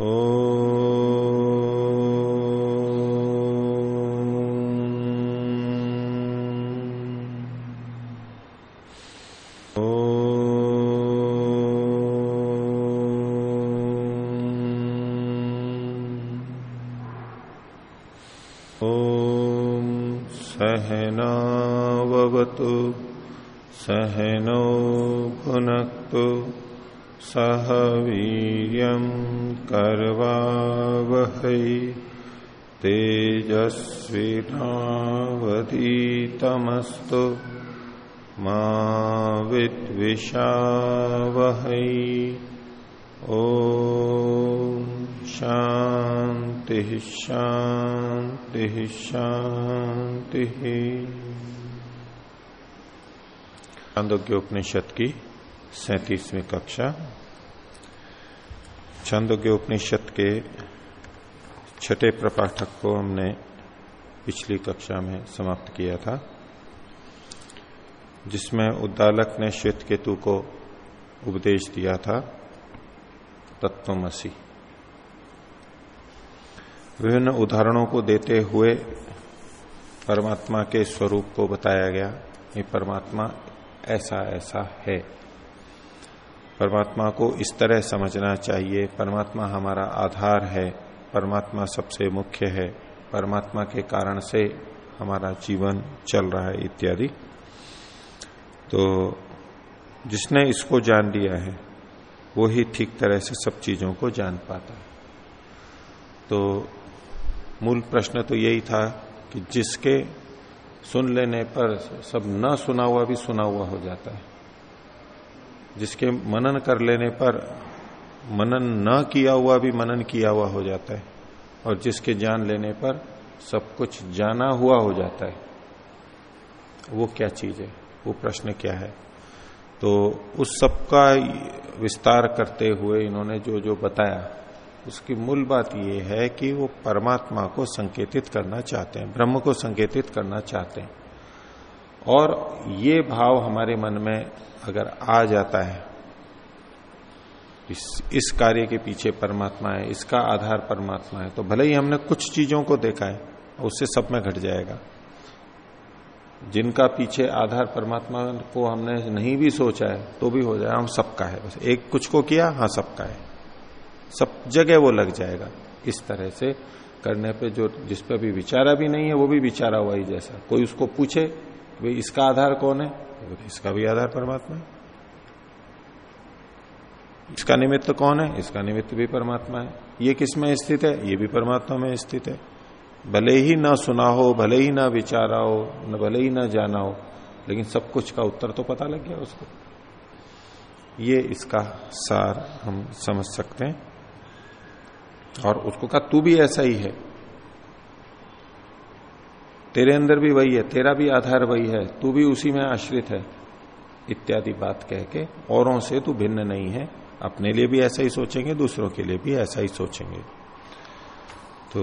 ॐ सहनावतु सहनौ भुनक्तु सह वीर्यं कर्वावहै तेजस्विनावधीतमस्तु मा विद्विषावहै। ॐ शांति शांति शांति छांदोग्योपनिषद की सैतीसवीं कक्षा। छांदोग्योपनिषद के छठे प्रपाठक को हमने पिछली कक्षा में समाप्त किया था, जिसमें उद्दालक ने श्वेत केतु को उपदेश दिया था, तत्वमसी। विभिन्न उदाहरणों को देते हुए परमात्मा के स्वरूप को बताया गया, ये परमात्मा ऐसा ऐसा है। परमात्मा को इस तरह समझना चाहिए, परमात्मा हमारा आधार है, परमात्मा सबसे मुख्य है, परमात्मा के कारण से हमारा जीवन चल रहा है इत्यादि। तो जिसने इसको जान लिया है, वो ही ठीक तरह से सब चीज़ों को जान पाता है। तो मूल प्रश्न तो यही था कि जिसके सुन लेने पर सब न सुना हुआ भी सुना हुआ हो जाता है। जिसके मनन कर लेने पर मनन न किया हुआ भी मनन किया हुआ हो जाता है और जिसके जान लेने पर सब कुछ जाना हुआ हो जाता है। वो क्या चीज़ है? वो प्रश्न क्या है? तो उस सब का विस्तार करते हुए इन्होंने जो जो बताया, उसकी मूल बात यह है कि वो परमात्मा को संकेतित करना चाहते हैं, ब्रह्म को संकेतित करना चाहते हैं। और ये भाव हमारे मन में अगर आ जाता है, इस इस कार्य के पीछे परमात्मा है, इसका आधार परमात्मा है तो भले ही हमने कुछ चीज़ों को देखा है, उससे सब में घट जाएगा। जिनका पीछे आधार परमात्मा को हमने नहीं भी सोचा है तो भी हो जाए, हम सबका है। बस एक कुछ को किया हाँ सबका है। सब जगह वो लग जाएगा, इस तरह से करने पे जो, जिस पे भी विचारा भी नहीं है, वो भी विचारा हुआ ही जैसा। कोई उसको पूछे भाई इसका आधार कौन है? इसका भी आधार परमात्मा है। इसका निमित्त कौन है? इसका निमित्त भी परमात्मा है। ये किसमें स्थित है? ये भी परमात्मा में स्थित है। भले ही ना सुना हो भले ही ना विचारा हो न भले ही ना जाना हो लेकिन सब कुछ का उत्तर तो पता लग गया उसको। ये इसका सार हम समझ सकते हैं। और उसको कहा तू भी ऐसा ही है। तेरे अंदर भी वही है, तेरा भी आधार वही है, तू भी उसी में आश्रित है। इत्यादि बात कह के औरों से तू भिन्न नहीं है, अपने लिए भी ऐसा ही सोचेंगे, दूसरों के लिए भी ऐसा ही सोचेंगे। तो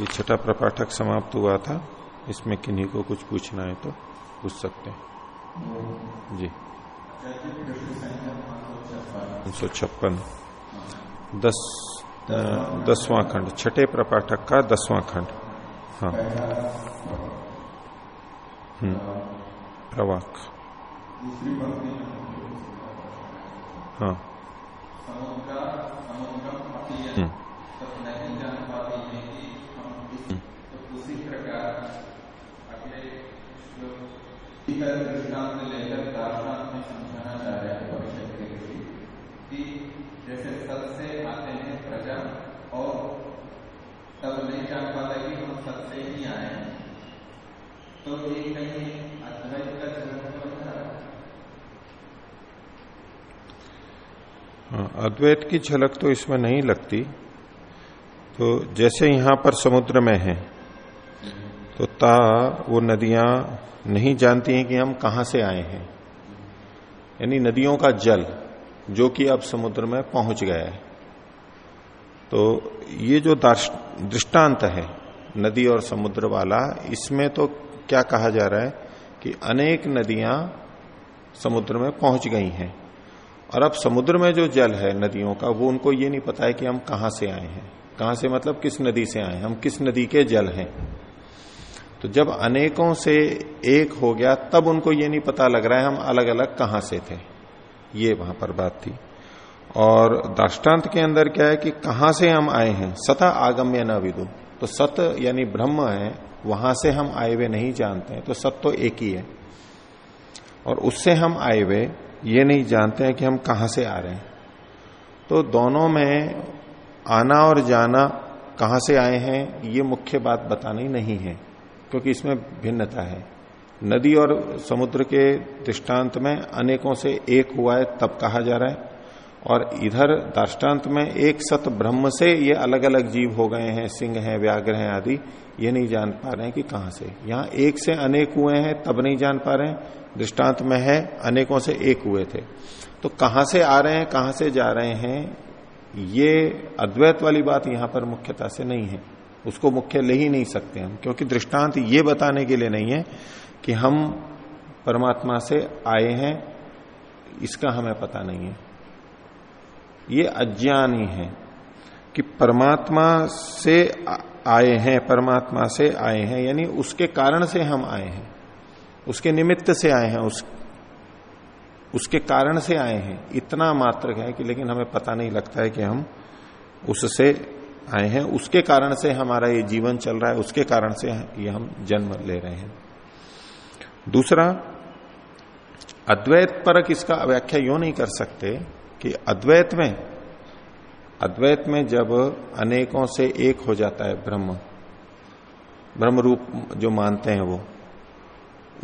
ये छठा प्रपाठक समाप्त हुआ था, इसमें किन्हीं को कुछ पूछना है तो पूछ सकते हैं। जी। सौ छप्पन। दस दसवां खंड, छठे प्रपाठक का दसवां खंड। हाँ प्रवाक हाँ हम्म दृष्टांत लेकर दार्शनाथ में समझाना चाह रहे हैं भविष्य के लिए कि जैसे सत से आते हैं प्रजा और तब नहीं जान पाता कि हम सत से ही आए हैं तो अद्वैत का जन्म अद्वैत की झलक तो इसमें नहीं लगती। तो जैसे यहाँ पर समुद्र में है तो ता, वो नदियाँ नहीं जानती हैं कि हम कहाँ से आए हैं। यानी नदियों का जल, जो कि अब समुद्र में पहुँच गया है। तो ये जो दृष्टांत है, नदी और समुद्र वाला, इसमें तो क्या कहा जा रहा है कि अनेक नदियाँ समुद्र में पहुँच गई हैं। और अब समुद्र में जो जल है नदियों का, वो उनको ये नहीं पता है कि हम कहाँ से आए हैं। कहाँ से मतलब किस नदी से आए हम किस नदी के जल हैं? तो जब अनेकों से एक हो गया, तब उनको ये नहीं पता लग रहा है हम अलग अलग कहाँ से थे। ये वहाँ पर बात थी। और दृष्टांत के अंदर क्या है कि कहाँ से हम आए हैं? सता आगम्य न विदु तो सत यानी ब्रह्म है, वहाँ से हम आए हुए नहीं जानते हैं तो सत तो एक ही है। और उससे हम आए हुए ये नहीं जानते हैं कि हम कहाँ से आ रहे हैं। तो दोनों में आना और जाना कहाँ से आए हैं, ये मुख्य बात बतानी नहीं है, क्योंकि इसमें भिन्नता है। नदी और समुद्र के दृष्टांत में अनेकों से एक हुआ है, तब कहा जा रहा है। और इधर दाष्टान्त में एक सत ब्रह्म से ये अलग अलग जीव हो गए हैं, सिंह हैं, व्याघ्र हैं आदि, ये नहीं जान पा रहे हैं कि कहाँ से। यहाँ एक से अनेक हुए हैं, तब नहीं जान पा रहे हैं। दृष्टांत में है, अनेकों से एक हुए थे। तो कहाँ से आ रहे हैं, कहाँ से जा रहे हैं, ये अद्वैत वाली बात यहाँ पर मुख्यता से नहीं है। उसको मुख्य ले ही नहीं सकते हम, क्योंकि दृष्टांत ये बताने के लिए नहीं है कि हम परमात्मा से आए हैं, इसका हमें पता नहीं है। ये अज्ञान ही कि परमात्मा से आए हैं, परमात्मा से आए हैं, यानी उसके कारण से हम आए हैं, उसके निमित्त से आए हैं, उस, उसके कारण से आए हैं। इतना मात्र है कि लेकिन हमें पता नहीं लगता है कि हम उससे आए हैं। उसके कारण से हमारा ये जीवन चल रहा है, उसके कारण से ये हम जन्म ले रहे हैं। दूसरा, अद्वैत परक इसका व्याख्या यू नहीं कर सकते कि अद्वैत में अद्वैत में जब अनेकों से एक हो जाता है ब्रह्म ब्रह्म रूप जो मानते हैं वो,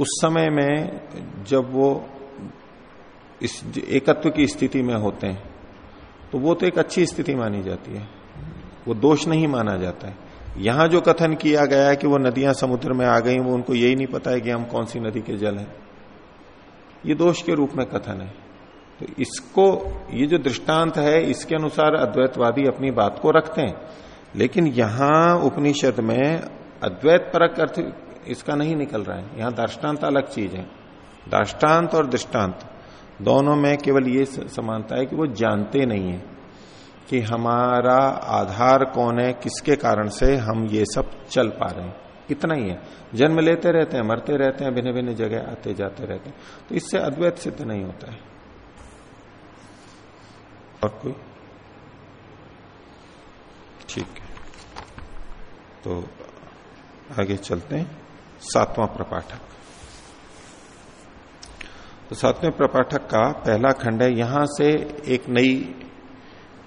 उस समय में जब वो इस एकत्व की स्थिति में होते हैं तो वो तो एक अच्छी स्थिति मानी जाती है। वो दोष नहीं माना जाता है। यहाँ जो कथन किया गया है कि वो नदियाँ समुद्र में आ गई, वो उनको यही नहीं पता है कि हम कौन सी नदी के जल हैं। ये दोष के रूप में कथन है। तो इसको, ये जो दृष्टांत है, इसके अनुसार अद्वैतवादी अपनी बात को रखते हैं। लेकिन यहाँ उपनिषद में अद्वैत परक अर्थ इसका नहीं निकल रहा है। यहाँ दृष्टांत अलग चीज़ है। दाष्टान्त और दृष्टांत दोनों में केवल ये समानता है कि वो जानते नहीं है कि हमारा आधार कौन है, किसके कारण से हम ये सब चल पा रहे हैं। इतना ही है। जन्म लेते रहते हैं, मरते रहते हैं भिन्न भिन्न जगह आते जाते रहते हैं। तो इससे अद्वैत सिद्ध नहीं होता है। और कोई? ठीक है। तो आगे चलते हैं। सातवां प्रपाठक। तो सातवें प्रपाठक का पहला खंड है, यहाँ से एक नई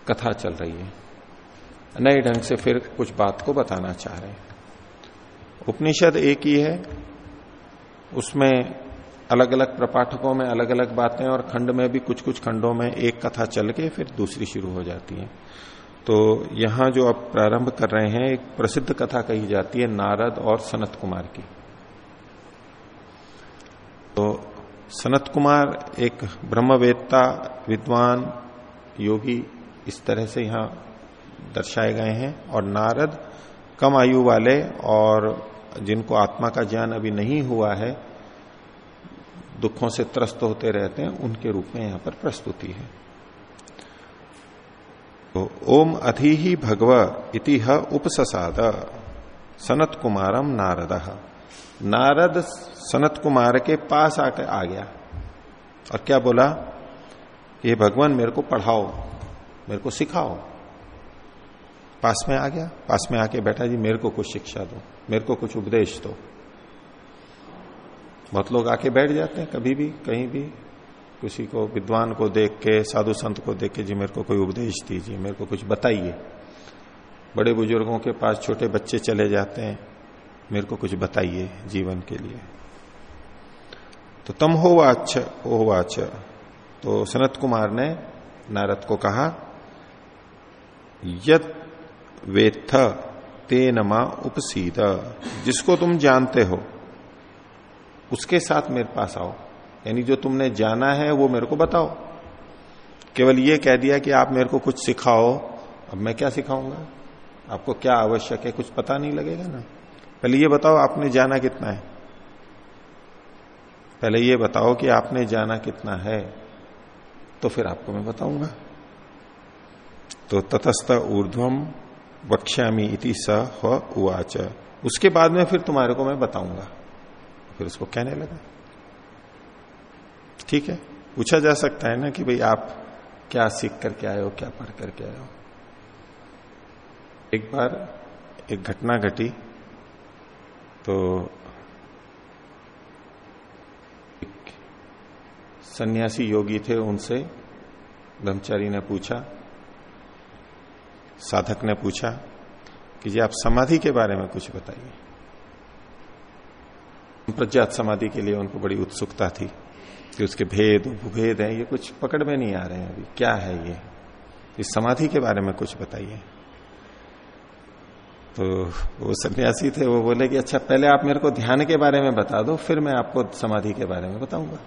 कथा चल रही है। नए ढंग से फिर कुछ बात को बताना चाह रहे हैं। उपनिषद एक ही है, उसमें अलग अलग प्रपाठकों में अलग अलग बातें और खंड में भी कुछ कुछ खंडों में एक कथा चल के फिर दूसरी शुरू हो जाती है। तो यहाँ जो आप प्रारंभ कर रहे हैं, एक प्रसिद्ध कथा कही जाती है नारद और सनत कुमार की। तो सनत कुमार एक ब्रह्मवेत्ता, विद्वान, योगी इस तरह से यहाँ दर्शाए गए हैं और नारद कम आयु वाले और जिनको आत्मा का ज्ञान अभी नहीं हुआ है दुखों से त्रस्त होते रहते हैं, उनके रूप में यहाँ पर प्रस्तुति है। तो ओम अधि ही भगव इति उपससाद। सनत कुमारम नारद। नारद सनत कुमार के पास आकर आ गया। और क्या बोला? ये भगवान मेरे को पढ़ाओ, मेरे को सिखाओ। पास में आ गया, पास में आके बैठा, जी, मेरे को कुछ शिक्षा दो, मेरे को कुछ उपदेश दो। बहुत लोग आके बैठ जाते हैं, कभी भी, कहीं भी। किसी को, विद्वान को देख के, साधु संत को देख के, जी, मेरे को कोई उपदेश दीजिए, मेरे को कुछ बताइए। बड़े बुज़ुर्गों के पास छोटे बच्चे चले जाते हैं, मेरे को कुछ बताइए जीवन के लिए। तो तम हो वाच हो वाच। तो सनत कुमार ने नारद को कहा, यद वेत्थ तेनमा उपसीद। जिसको तुम जानते हो उसके साथ मेरे पास आओ। यानी जो तुमने जाना है, वो मेरे को बताओ। केवल ये कह दिया कि आप मेरे को कुछ सिखाओ। अब मैं क्या सिखाऊँगा? आपको क्या आवश्यक है? कुछ पता नहीं लगेगा ना। पहले ये बताओ, आपने जाना कितना है? पहले ये बताओ कि आपने जाना कितना है तो फिर आपको मैं बताऊँगा। तो ततस्थ ऊर्ध्वम वक्ष्यामी इति स उवाच। उसके बाद में फिर तुम्हारे को मैं बताऊँगा। फिर उसको कहने लगा। ठीक है, पूछा जा सकता है ना कि भाई आप क्या सीख करके आए हो, क्या पढ़ करके आए हो? एक बार एक घटना घटी तो एक सन्यासी योगी थे उनसे, ब्रह्मचारी ने पूछा, साधक ने पूछा कि जी आप समाधि के बारे में कुछ बताइए। प्रज्ञात समाधि के लिए उनको बड़ी उत्सुकता थी कि उसके भेद, उपभेद हैं, ये कुछ पकड़ में नहीं आ रहे हैं अभी। क्या है ये? इस समाधि के बारे में कुछ बताइए। तो वो सन्यासी थे, वो बोले कि अच्छा पहले आप मेरे को ध्यान के बारे में बता दो, फिर मैं आपको समाधि के बारे में बताऊँगा।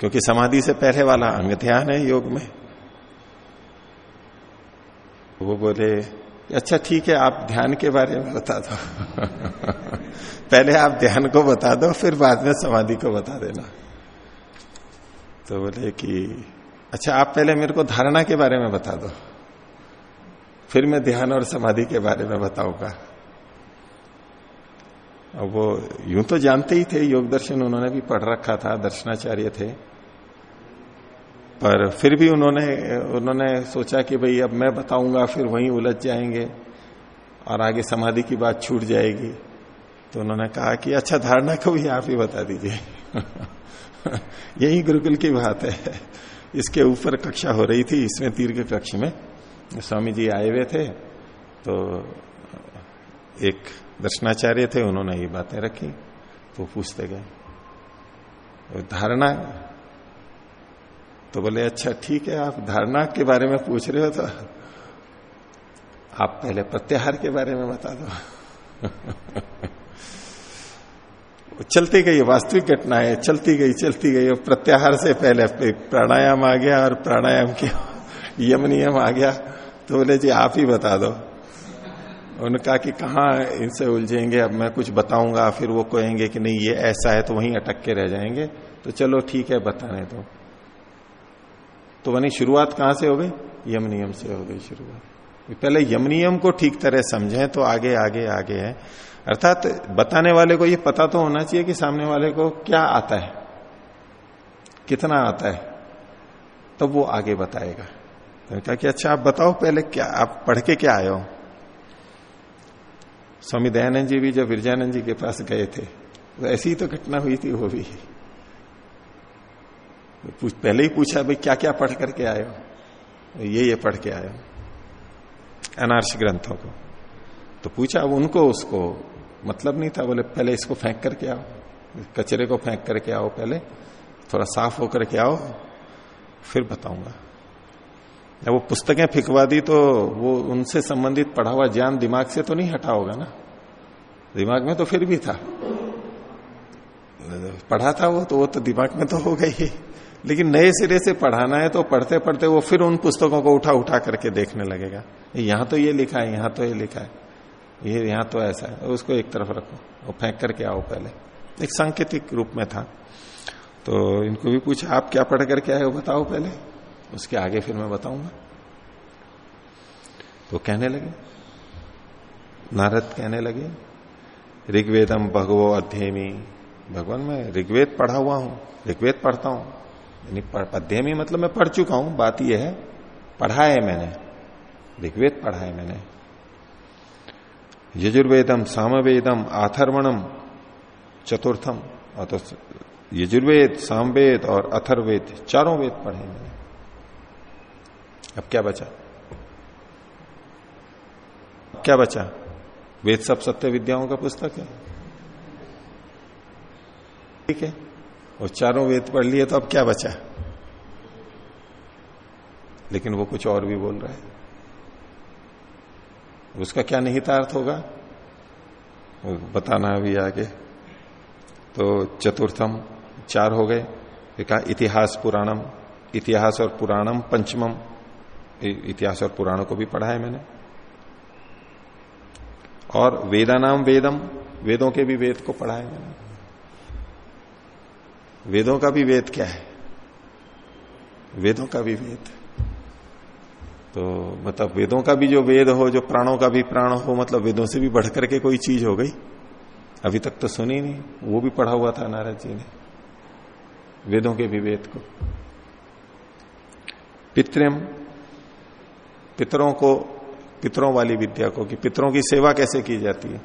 क्योंकि समाधि से पहले वाला अंग ध्यान है योग में। वो बोले अच्छा ठीक है, आप ध्यान के बारे में बता दो। पहले आप ध्यान को बता दो, फिर बाद में समाधि को बता देना। तो बोले कि अच्छा आप पहले मेरे को धारणा के बारे में बता दो। फिर मैं ध्यान और समाधि के बारे में बताऊँगा। अब वो यूँ तो जानते ही थे, योग दर्शन उन्होंने भी पढ़ रखा था, दर्शनाचार्य थे। पर फिर भी उन्होंने उन्होंने सोचा कि भाई अब मैं बताऊँगा, फिर वहीं उलझ जाएँगे और आगे समाधि की बात छूट जाएगी। तो उन्होंने कहा कि अच्छा धारणा को भी आप ही बता दीजिए। यही गुरुकुल की बात है। इसके ऊपर कक्षा हो रही थी, इसमें दीर्घ कक्ष में। स्वामी जी आए हुए थे तो एक दर्शनाचार्य थे, उन्होंने ये बातें रखी तो पूछते गए। धारणा तो बोले अच्छा ठीक है, आप धारणा के बारे में पूछ रहे हो तो आप पहले प्रत्याहार के बारे में बता दो। चलती गई, वास्तविक घटना है, चलती गई चलती गई। और प्रत्याहार से पहले प्राणायाम आ गया और प्राणायाम के यम नियम आ गया। तो बोले, जी, आप ही बता दो। उन्होंने कहा कि, कहा इनसे उलझेंगे? अब मैं कुछ बताऊँगा। फिर वो कहेंगे कि, नहीं, ये ऐसा है तो वहीं अटक के रह जाएँगे। तो चलो, ठीक है, बताने दो। तो बनी शुरुआत कहाँ से हो गई? यम नियम से हो गई शुरुआत। पहले यम नियम को ठीक तरह समझें तो आगे आगे आगे है। अर्थात बताने वाले को ये पता तो होना चाहिए कि सामने वाले को क्या आता है। कितना आता है। तब तो वो आगे बताएगा। तो कहा कि अच्छा आप बताओ पहले क्या, आप पढ़ के क्या आए हो? स्वामी दयानंद जी भी जब विरजानंद जी के पास गए थे तो ऐसी ही तो घटना हुई थी, वो भी। पहले ही पूछा भाई क्या क्या पढ़ करके आए हो? ये ये पढ़ के आए हो। अनार्श ग्रंथों को। तो पूछा अब उनको उसको मतलब नहीं था, बोले, पहले इसको फेंक करके आओ, कचरे को फेंक करके आओ पहले, थोड़ा साफ़ होकर के आओ, फिर बताऊँगा। जब वो पुस्तकें फिकवा दी तो वो उनसे संबंधित पढ़ा हुआ ज्ञान दिमाग से तो नहीं हटा होगा ना? दिमाग में तो फिर भी था। पढ़ा था वो तो वो तो दिमाग में तो हो गई। लेकिन नए सिरे से पढ़ाना है तो पढ़ते पढ़ते वो फिर उन पुस्तकों को उठा उठा करके देखने लगेगा। यहाँ तो ये लिखा है, यहाँ तो ये लिखा है। ये यहाँ तो ऐसा है। उसको एक तरफ़ रखो वो फेंक करके आओ पहले। एक सांकेतिक रूप में था। तो इनको भी पूछा, आप क्या पढ़ करके आए हो? बताओ पहले। उसके आगे फिर मैं बताऊँगा। तो कहने लगे। नारद कहने लगे ऋग्वेदम भगवो अध्ययमी। भगवान, मैं ऋग्वेद पढ़ा हुआ हूँ। ऋग्वेद पढ़ता हूँ। यानी अध्ययमी मतलब मैं पढ़ चुका हूँ, बात यह है पढ़ा है मैंने, ऋग्वेद पढ़ा है मैंने। यजुर्वेदम, सामवेदम, आथर्वणम, चतुर्थम तो यजुर्वेद, सामवेद और अथर्वेद चारों वेद पढ़े मैंने। अब क्या बचा? अब क्या बचा? वेद सब सत्य विद्याओं का पुस्तक है। ठीक है? और चारों वेद पढ़ लिए तो अब क्या बचा? लेकिन वो कुछ और भी बोल रहा है। उसका क्या निहित अर्थ होगा? वो बताना अभी आगे। तो चतुर्थम चार हो गए। कहा, इतिहास पुराणम। इतिहास और पुराणम पंचमम। इतिहास और पुराणों को भी पढ़ा है मैंने। और वेदानाम वेदम, वेदों के भी वेद को पढ़ा है मैंने। वेदों का भी वेद क्या है? वेदों का भी वेद। तो मतलब वेदों का भी जो वेद हो, जो प्राणों का भी प्राण हो मतलब वेदों से भी बढ़ करके कोई चीज़ हो गई? अभी तक तो सुनी नहीं। वो भी पढ़ा हुआ था नारद जी ने, वेदों के भी वेद को। पितृम, पितरों को, पितरों वाली विद्या को कि पितरों की सेवा कैसे की जाती है?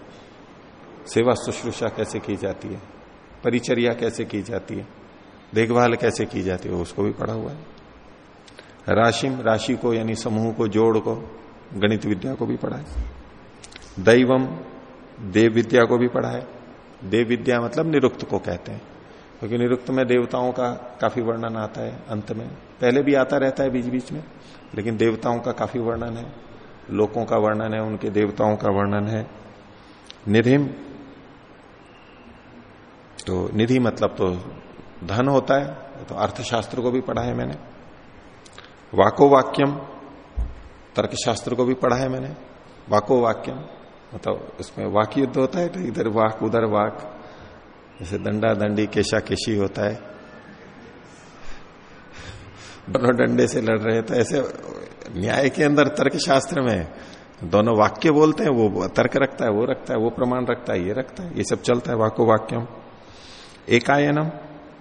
सेवा शुश्रूषा कैसे की जाती है? परिचर्या कैसे की जाती है? देखभाल कैसे की जाती है? उसको भी पढ़ा हुआ है। राशिम, राशि को यानी समूह को, जोड़ को, गणित विद्या को भी पढ़ा है। दैवम, देव विद्या को भी पढ़ा है। देव विद्या मतलब निरुक्त को कहते हैं। क्योंकि निरुक्त में देवताओं का काफ़ी वर्णन आता है अंत में। पहले भी आता रहता है बीच बीच में, लेकिन देवताओं का काफ़ी वर्णन है। लोकों का वर्णन है, उनके देवताओं का वर्णन है। निधिम तो निधि मतलब तो धन होता है तो अर्थशास्त्र को भी पढ़ा है मैंने। वाको वाक्यम तर्कशास्त्र को भी पढ़ा है मैंने। वाको वाक्यम मतलब इसमें वाक युद्ध होता है तो इधर वाक, उधर वाक, जैसे दंडा दंडी केशा केशी होता है। दोनों डंडे से लड़ रहे तो ऐसे न्याय के अंदर तर्क शास्त्र में दोनों वाक्य बोलते हैं, वो तर्क रखता है, वो रखता है, वो प्रमाण रखता है, ये रखता है, ये सब चलता है वाको वाक्यम एकायनम।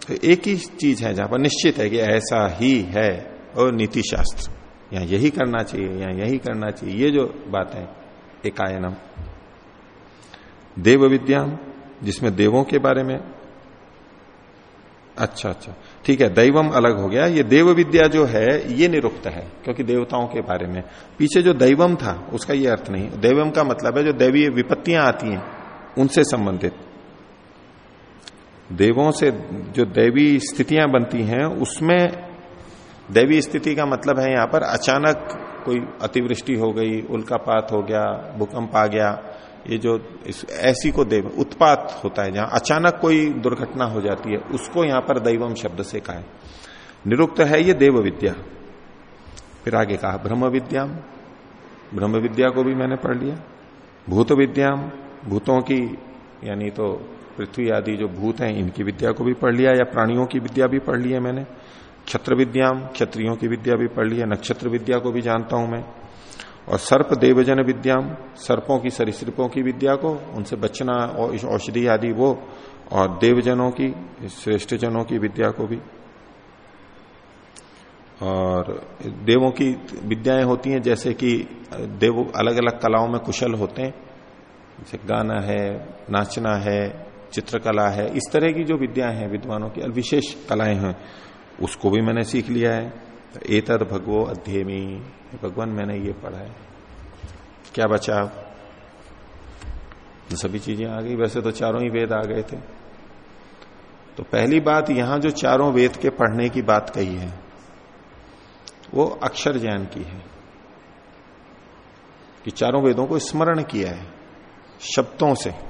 तो एक ही चीज़ है जहाँ पर निश्चित है कि ऐसा ही है। और नीति शास्त्र। यहाँ यही करना चाहिए, यहाँ यही करना चाहिए। ये जो बात है, एकायनम। देव विद्या जिसमें देवों के बारे में। अच्छा अच्छा। ठीक है, दैवम अलग हो गया। ये देव विद्या जो है, ये निरुक्त है, क्योंकि देवताओं के बारे में। पीछे जो दैवम था, उसका ये अर्थ नहीं। दैवम का मतलब है जो दैवीय विपत्तियाँ आती हैं, उनसे संबंधित। देवों से जो दैवी स्थितियाँ बनती हैं उसमें दैवी स्थिति का मतलब है यहाँ पर अचानक कोई अतिवृष्टि हो गई उल्कापात हो गया भूकंप आ गया ये जो इस, ऐसी को देव उत्पात होता है जहाँ अचानक कोई दुर्घटना हो जाती है उसको यहाँ पर दैवम शब्द से कहा। है निरुक्त है ये देव विद्या। फिर आगे कहा ब्रह्म विद्याम। ब्रह्म विद्या को भी मैंने पढ़ लिया। भूत विद्याम। भूतों की यानी तो पृथ्वी आदि जो भूत हैं, इनकी विद्या को भी पढ़ लिया या प्राणियों की विद्या भी पढ़ ली है मैंने? क्षत्र विद्याम क्षत्रियों की विद्या भी पढ़ ली है नक्षत्र विद्या को भी जानता हूँ मैं। और सर्प देवजन विद्याम सर्पों की, सरिसृपों की विद्या को, उनसे बचना औषधि आदि वो, और देवजनों की श्रेष्ठ जनों की विद्या को भी। और देवों की विद्याएँ होती हैं, जैसे कि देव अलग अलग कलाओं में कुशल होते हैं। जैसे गाना है, नाचना है चित्रकला है, इस तरह की जो विद्या है, विद्वानों की विशेष कलाएँ हैं, उसको भी मैंने सीख लिया है। तो एतद भगवो अध्ययमी भगवान मैंने ये पढ़ा है। क्या बचा? सभी चीज़ें आ गई। वैसे तो चारों ही वेद आ गए थे। तो पहली बात, यहाँ जो चारों वेद के पढ़ने की बात कही है, वो अक्षर ज्ञान की है। कि चारों वेदों को स्मरण किया है, शब्दों से।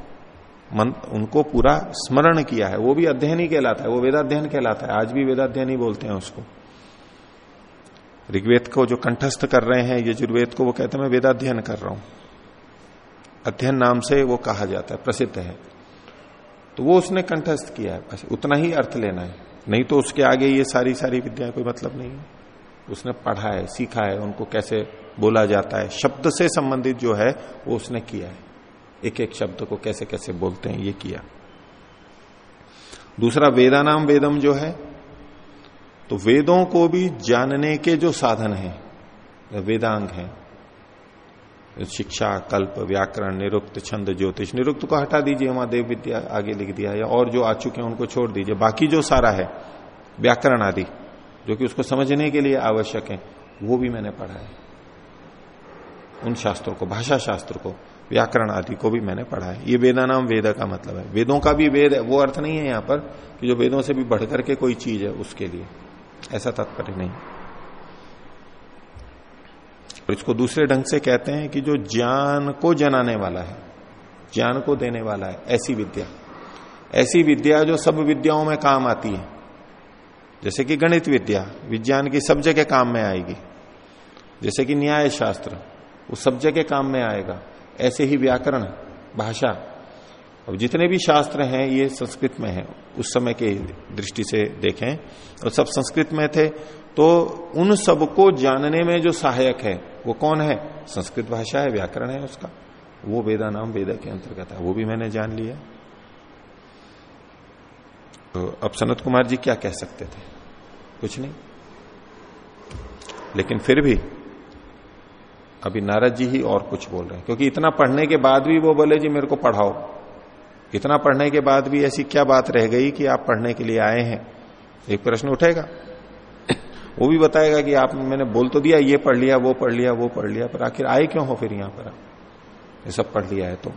मन, उनको पूरा स्मरण किया है। वो भी अध्ययन ही कहलाता है, वो वेदाध्ययन कहलाता है। आज भी वेदाध्ययन ही बोलते हैं उसको। ऋग्वेद को जो कंठस्थ कर रहे हैं, यजुर्वेद को वो कहते हैं, मैं वेदाध्ययन कर रहा हूँ। अध्ययन नाम से वो कहा जाता है, प्रसिद्ध है। तो वो उसने कंठस्थ किया है। बस उतना ही अर्थ लेना है। नहीं तो उसके आगे ये सारी सारी विद्या कोई मतलब नहीं है। उसने पढ़ा है, सीखा है, उनको कैसे बोला जाता है, शब्द से संबंधित जो है, वो उसने किया है। एक एक शब्द को कैसे कैसे बोलते हैं, ये किया। दूसरा, वेदानाम वेदम जो है तो वेदों को भी जानने के जो साधन हैं वेदांग हैं। शिक्षा, कल्प, व्याकरण, निरुक्त, छंद, ज्योतिष, निरुक्त को हटा दीजिए, वहाँ देव विद्या आगे लिख दिया या और जो आ चुके हैं उनको छोड़ दीजिए। बाकी जो सारा है, व्याकरण आदि, जो कि उसको समझने के लिए आवश्यक है, वो भी मैंने पढ़ा है। उन शास्त्रों को भाषा शास्त्र को। व्याकरण आदि को भी मैंने पढ़ा है। ये वेदा नाम वेद का मतलब है। वेदों का भी वेद है, वो अर्थ नहीं है यहाँ पर कि जो वेदों से भी बढ़कर के कोई चीज़ है उसके लिए। ऐसा तात्पर्य नहीं। और इसको दूसरे ढंग से कहते हैं कि जो ज्ञान को जनाने वाला है, ज्ञान को देने वाला है, ऐसी विद्या। ऐसी विद्या जो सब विद्याओं में काम आती है। जैसे कि गणित विद्या, विज्ञान की सब जगह काम में आएगी। जैसे कि न्याय शास्त्र वो सब जगह काम में आएगा। ऐसे ही व्याकरण, भाषा। अब जितने भी शास्त्र हैं, ये संस्कृत में है। उस समय के दृष्टि से देखें, और सब संस्कृत में थे तो उन सबको जानने में जो सहायक है, वो कौन है? संस्कृत भाषा है, व्याकरण है उसका। वो वेदा नाम वेदा के अंतर्गत है। वो भी मैंने जान लिया। तो अब सनत कुमार जी क्या कह सकते थे? कुछ नहीं। लेकिन फिर भी अभी नारद जी ही और कुछ बोल रहे हैं। क्योंकि इतना पढ़ने के बाद भी वो बोले, जी, मेरे को पढ़ाओ। इतना पढ़ने के बाद भी ऐसी क्या बात रह गई कि आप पढ़ने के लिए आए हैं? एक प्रश्न उठेगा। वो भी बताएगा कि आप, मैंने बोल तो दिया, ये पढ़ लिया, वो पढ़ लिया, वो पढ़ लिया, पर आखिर आए क्यों हो फिर यहाँ पर? आप ये सब पढ़ लिया है तो।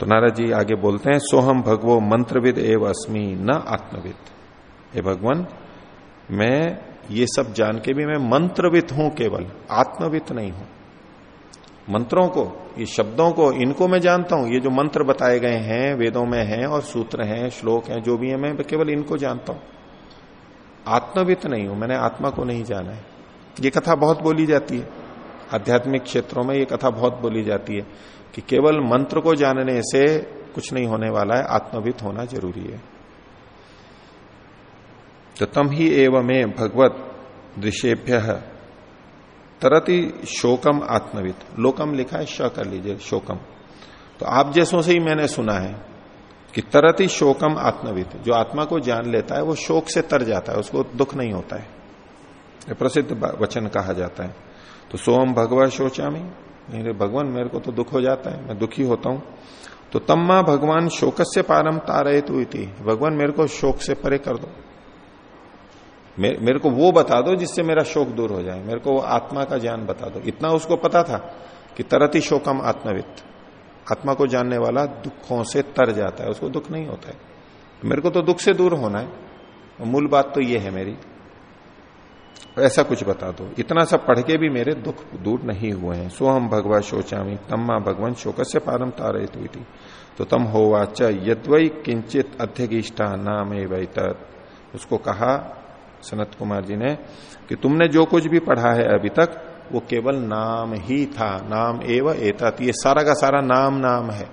तो नारद जी आगे बोलते हैं, सोहम भगवो मंत्रविद एव अस्मी, न आत्मविद। हे भगवान, मैं ये सब जान के भी मैं मंत्रवित हूँ केवल आत्मविद नहीं हूँ। मंत्रों को, ये शब्दों को, इनको मैं जानता हूँ। ये जो मंत्र बताए गए हैं, वेदों में हैं और सूत्र हैं, श्लोक हैं, जो भी है, मैं केवल इनको जानता हूँ। आत्मवित नहीं हूँ, मैंने आत्मा को नहीं जाना है। ये कथा बहुत बोली जाती है। आध्यात्मिक क्षेत्रों में ये कथा बहुत बोली जाती है कि केवल मंत्र को जानने से कुछ नहीं होने वाला है, आत्मवित होना ज़रूरी है। तो तम ही एवं भगवत दृश्यभ्य तरति शोकम आत्मवित। लोकम लिखा है, श कर लीजिए, शोकम। तो आप जैसों से ही मैंने सुना है कि तरति शोकम आत्मवित। जो आत्मा को जान लेता है, वो शोक से तर जाता है, उसको दुख नहीं होता है। प्रसिद्ध वचन कहा जाता है। तो सोम भगवा शोचामी नहीं रे भगवान, मेरे को तो दुख हो जाता है, मैं दुखी होता हूँ। तो तम्मा भगवान शोक से पारम तारे तू भगवान मेरे को शोक से परे कर दो। मेरे मेरे को वो बता दो जिससे मेरा शोक दूर हो जाए। मेरे को वो आत्मा का ज्ञान बता दो। इतना उसको पता था कि तरति शोकम आत्मवित्त आत्मा को जानने वाला दुखों से तर जाता है, उसको दुख नहीं होता है। मेरे को तो दुख से दूर होना है। मूल बात तो ये है मेरी। ऐसा कुछ बता दो। इतना सब पढ़ के भी मेरे दुख दूर नहीं हुए हैं। सो हम भगवा शोचामी, तम्मा भगवान शोक से पारम तारित हुई थी तो तम हो होवाच यद्वई किंचित अध्यगिष्ठा नाम उसको कहा सनत कुमार जी ने, कि तुमने जो कुछ भी पढ़ा है अभी तक, वो केवल नाम ही था। नाम एवं एता ये सारा का सारा नाम नाम है।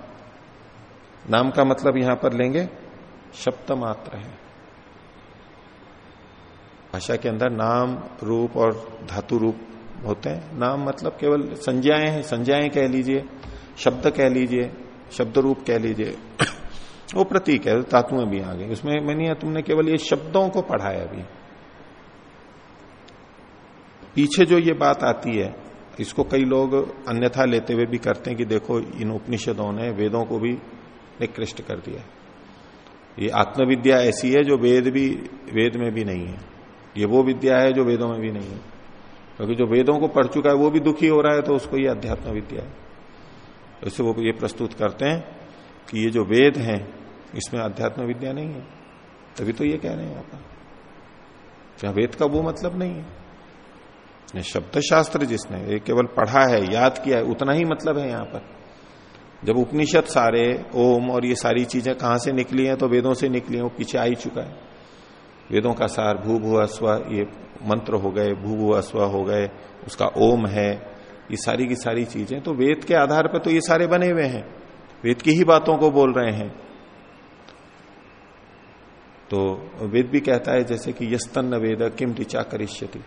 नाम का मतलब यहाँ पर लेंगे, शब्द मात्र है। भाषा के अंदर नाम रूप और धातु रूप होते हैं। नाम मतलब केवल संज्ञाएँ हैं। संज्ञाएँ कह लीजिए, शब्द कह लीजिए, शब्द रूप कह लीजिए। वो प्रतीक है, धातुएँ भी आ गई। उसमें मैंने तुमने केवल ये शब्दों को पढ़ा है अभी। पीछे जो ये बात आती है, इसको कई लोग अन्यथा लेते हुए भी करते हैं कि देखो, इन उपनिषदों ने वेदों को भी निकृष्ट कर दिया ये आत्मविद्या ऐसी है जो वेद भी, वेद में भी नहीं है। ये वो विद्या है जो वेदों में भी नहीं है। क्योंकि जो वेदों को पढ़ चुका है, वो भी दुखी हो रहा है तो उसको ये अध्यात्म विद्या है। इससे वो ये प्रस्तुत करते हैं कि ये जो वेद है, इसमें अध्यात्म विद्या नहीं है। तभी तो ये कह रहे हैं पर वेद का वो मतलब नहीं है? शब्द शास्त्र जिसने ये केवल पढ़ा है, याद किया है, उतना ही मतलब है यहाँ पर। जब उपनिषद सारे, ओम और ये सारी चीज़ें कहाँ से निकली हैं तो वेदों से निकली हैं, वो पीछे आ ही चुका है। वेदों का सार भू भू अश्व ये मंत्र हो गए, भू भू अश्व हो गए, उसका ओम है, ये सारी की सारी चीज़ें। तो वेद के आधार पर तो ये सारे बने हुए हैं। वेद की ही बातों को बोल रहे हैं। तो वेद भी कहता है जैसे कि यस्तन वेद किम ऋचा करिष्यति।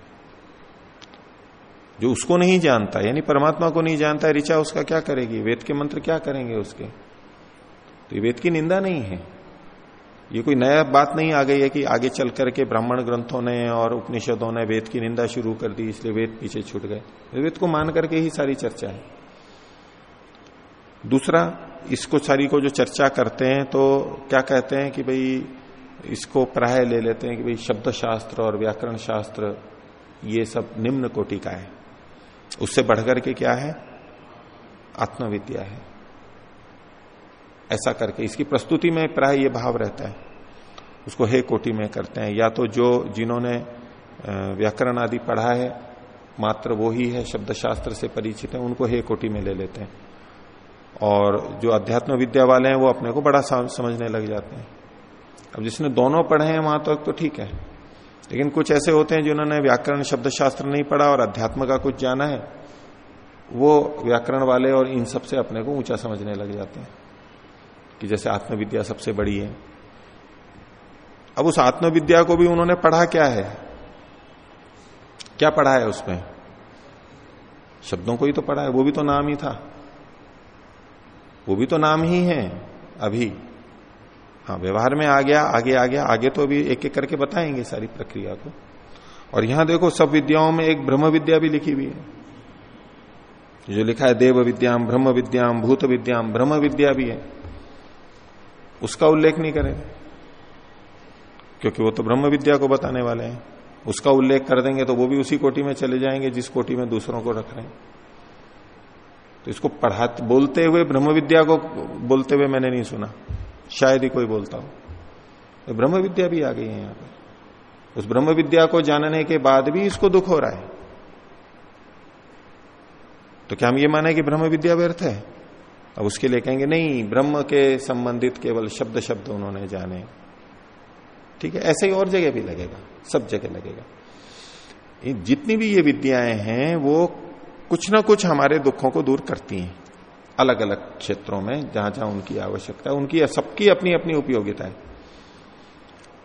जो उसको नहीं जानता, यानी परमात्मा को नहीं जानता है ऋचा उसका क्या करेगी? वेद के मंत्र क्या करेंगे उसके? तो ये वेद की निंदा नहीं है। ये कोई नया बात नहीं आ गई है कि आगे चल करके ब्राह्मण ग्रंथों ने और उपनिषदों ने वेद की निंदा शुरू कर दी, इसलिए वेद पीछे छूट गए। वेद को मान करके ही सारी चर्चा है। दूसरा, इसको सारी को जो चर्चा करते हैं तो क्या कहते हैं कि भाई इसको प्राय ले लेते हैं कि भाई शब्द शास्त्र और व्याकरण शास्त्र ये सब निम्न कोटि का है। उससे बढ़कर के क्या है? आत्मविद्या है। ऐसा करके इसकी प्रस्तुति में प्राय ये भाव रहता है। उसको हे कोटि में करते हैं। या तो जो जिन्होंने व्याकरण आदि पढ़ा है, मात्र वो ही है शब्द शास्त्र से परिचित है, उनको हे कोटि में ले लेते हैं। और जो अध्यात्म विद्या वाले हैं, वो अपने को बड़ा समझने लग जाते हैं। अब जिसने दोनों पढ़े हैं, वहाँ तक तो ठीक है। लेकिन कुछ ऐसे होते हैं जिन्होंने व्याकरण शब्द शास्त्र नहीं पढ़ा और अध्यात्म का कुछ जाना है, वो व्याकरण वाले और इन सबसे अपने को ऊँचा समझने लग जाते हैं कि जैसे आत्मविद्या सबसे बड़ी है। अब उस आत्मविद्या को भी उन्होंने पढ़ा क्या है? क्या पढ़ा है उसमें? शब्दों को ही तो पढ़ा है, वो भी तो नाम ही था। वो भी तो नाम ही है, अभी। हाँ व्यवहार में आ गया, आगे आ गया, आगे तो अभी एक एक करके बताएँगे सारी प्रक्रिया को। और यहाँ देखो, सब विद्याओं में एक ब्रह्म विद्या भी लिखी हुई है। जो लिखा है, देव विद्याम, ब्रह्म विद्याम, भूत विद्याम, ब्रह्म विद्या भी है। उसका उल्लेख नहीं करेंगे क्योंकि वो तो ब्रह्म विद्या को बताने वाले हैं। उसका उल्लेख कर देंगे तो वो भी उसी कोटि में चले जाएँगे जिस कोटि में दूसरों को रख रहे हैं। तो इसको पढ़ा, बोलते हुए, ब्रह्म विद्या को बोलते हुए मैंने नहीं सुना। शायद ही कोई बोलता हो। तो ब्रह्म विद्या भी आ गई है यहाँ पर। उस ब्रह्म विद्या को जानने के बाद भी इसको दुख हो रहा है। तो क्या हम ये माने कि ब्रह्म विद्या व्यर्थ है? अब उसके लिए कहेंगे, नहीं, ब्रह्म के संबंधित केवल शब्द शब्द उन्होंने जाने। ठीक है, ऐसे ही और जगह भी लगेगा, सब जगह लगेगा। जितनी भी ये विद्याएँ हैं, वो कुछ ना कुछ हमारे दुखों को दूर करती हैं। अलग अलग क्षेत्रों में जहाँ जहाँ उनकी आवश्यकता है, उनकी सबकी अपनी अपनी उपयोगिता है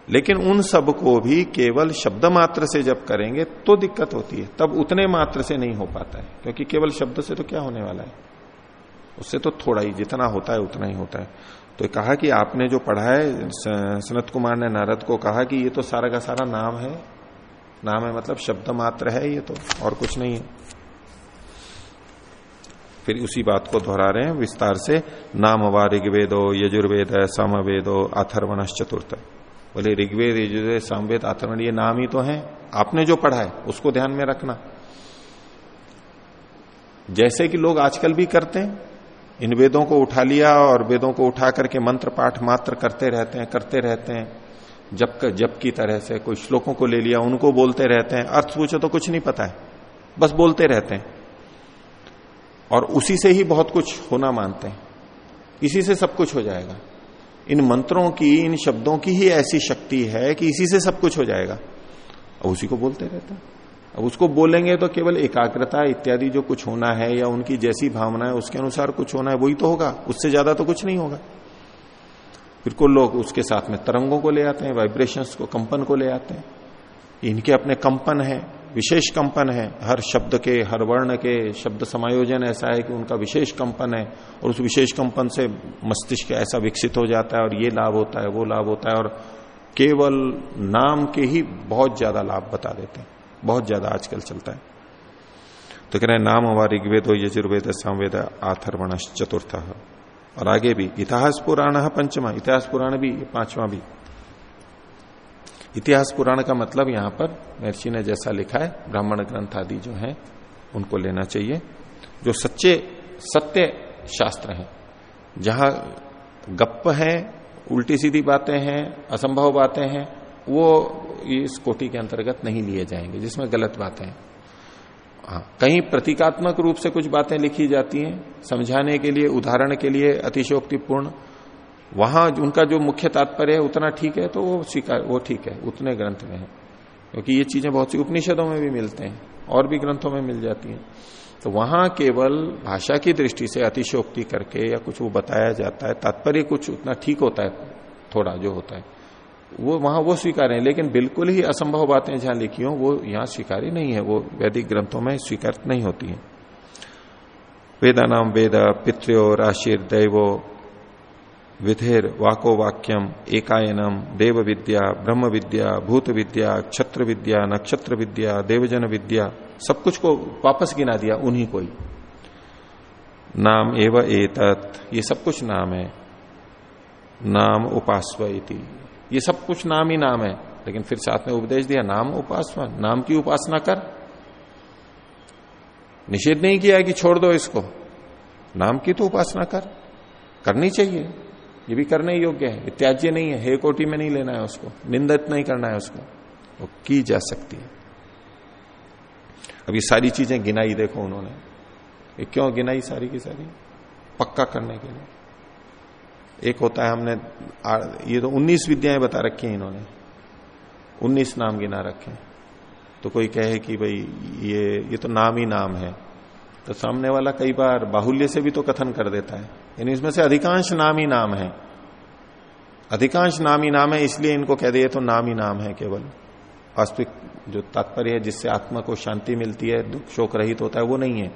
लेकिन उन सबको भी केवल शब्द मात्र से जब करेंगे तो दिक्कत होती है। तब उतने मात्र से नहीं हो पाता है, क्योंकि केवल शब्द से तो क्या होने वाला है? उससे तो थोड़ा ही, जितना होता है, उतना ही होता है। तो कहा कि आपने जो पढ़ा है सनत कुमार ने नारद को कहा कि ये तो सारा का सारा नाम है। नाम है मतलब शब्द मात्र है ये तो और कुछ नहीं है। फिर उसी बात को दोहरा रहे हैं, विस्तार से, नाम व ऋग्वेदो यजुर्वेद, समवेदो अथर्वण चतुर्थ बोले, ऋग्वेद, यजुर्वेद, सामवेद, अथर्वण, ये नाम ही तो है। आपने जो पढ़ा है, उसको ध्यान में रखना। जैसे कि लोग आजकल भी करते हैं, इन वेदों को उठा लिया और वेदों को उठा करके मंत्र पाठ मात्र करते रहते हैं, करते रहते हैं। जब जब की तरह से, कोई श्लोकों को ले लिया, उनको बोलते रहते हैं। अर्थ पूछो तो कुछ नहीं पता है, बस बोलते रहते हैं। और उसी से ही बहुत कुछ होना मानते हैं। इसी से सब कुछ हो जाएगा। इन मंत्रों की, इन शब्दों की ही ऐसी शक्ति है कि इसी से सब कुछ हो जाएगा। और उसी को बोलते रहते हैं। अब उसको बोलेंगे तो केवल एकाग्रता इत्यादि जो कुछ होना है या उनकी जैसी भावना है, उसके अनुसार कुछ होना है, वही तो होगा। उससे ज़्यादा तो कुछ नहीं होगा। फिर को लोग उसके साथ में तरंगों को ले आते हैं वाइब्रेशंस को, कंपन को ले आते हैं। इनके अपने कंपन है। विशेष कंपन है। हर शब्द के, हर वर्ण के शब्द समायोजन ऐसा है कि उनका विशेष कंपन है और उस विशेष कंपन से मस्तिष्क ऐसा विकसित हो जाता है और ये लाभ होता है, वो लाभ होता है और केवल नाम के ही बहुत ज़्यादा लाभ बता देते हैं। बहुत ज़्यादा आजकल चलता है। तो कह रहे हैं, नाम हमारे ऋग्वेदो यजुर्वेद संवेद आथर्वण चतुर्थ और आगे भी, इतिहास पुराण पंचमा, इतिहास पुराण भी पांचवा भी। इतिहास पुराण का मतलब यहाँ पर महर्षि ने जैसा लिखा है, ब्राह्मण ग्रंथ आदि जो है, उनको लेना चाहिए, जो सच्चे, सत्य शास्त्र हैं। जहाँ गप्प है उल्टी सीधी बातें हैं, असंभव बातें हैं, वो इस कोटि के अंतर्गत नहीं लिए जाएँगे, जिसमें गलत बातें हैं। हाँ कहीं प्रतीकात्मक रूप से कुछ बातें लिखी जाती हैं, समझाने के लिए, उदाहरण के लिए अतिशोक्तिपूर्ण वहाँ उनका जो मुख्य तात्पर्य है, उतना ठीक है तो वो स्वीकार वो ठीक है, उतने ग्रंथ में है। क्योंकि ये चीज़ें बहुत सी उपनिषदों में भी मिलते हैं, और भी ग्रंथों में मिल जाती हैं। तो वहाँ केवल भाषा की दृष्टि से अतिशोक्ति करके या कुछ वो बताया जाता है, तात्पर्य कुछ उतना ठीक होता है, थोड़ा जो होता है। वो वहाँ वो स्वीकार है, लेकिन बिल्कुल ही असंभव बातें जहाँ लिखी हो, वो यहाँ स्वीकारी नहीं है, वो वैदिक ग्रंथों में स्वीकार नहीं होती है। वेदा नाम वेद पित्रो राशिर दैवो विधेर वाको वाक्यम एकायनम देव विद्या ब्रह्म विद्या भूत विद्या क्षत्र विद्या नक्षत्र विद्या देवजन विद्या सब कुछ को वापस गिना दिया, उन्हीं को ही। नाम एव एतत्, ये सब कुछ नाम है। नाम उपास्व इति। ये सब कुछ नाम ही नाम है, लेकिन फिर साथ में उपदेश दिया, नाम उपासना नाम की उपासना कर। निषेध नहीं किया कि छोड़ दो इसको। नाम की तो उपासना कर, करनी चाहिए। ये भी करने योग्य है। त्याज्य नहीं है हे कोटि में नहीं लेना है उसको, निंदित नहीं करना है उसको, वो की जा सकती है। अब ये सारी चीज़ें गिनाई देखो उन्होंने। ये क्यों गिनाई सारी की सारी? पक्का करने के लिए। एक होता है हमने ये तो 19 विद्याएँ बता रखी हैं इन्होंने। 19 नाम गिना रखे तो कोई कहे कि भाई, ये ये तो नाम ही नाम है। तो सामने वाला कई बार बाहुल्य से भी तो कथन कर देता है। यानी इसमें से अधिकांश नाम ही नाम है। अधिकांश नाम ही नाम है, इसलिए इनको कह दिए तो नाम ही नाम है केवल। वास्तविक जो तात्पर्य है, जिससे आत्मा को शांति मिलती है, दुख शोक रहित होता है, वो नहीं है।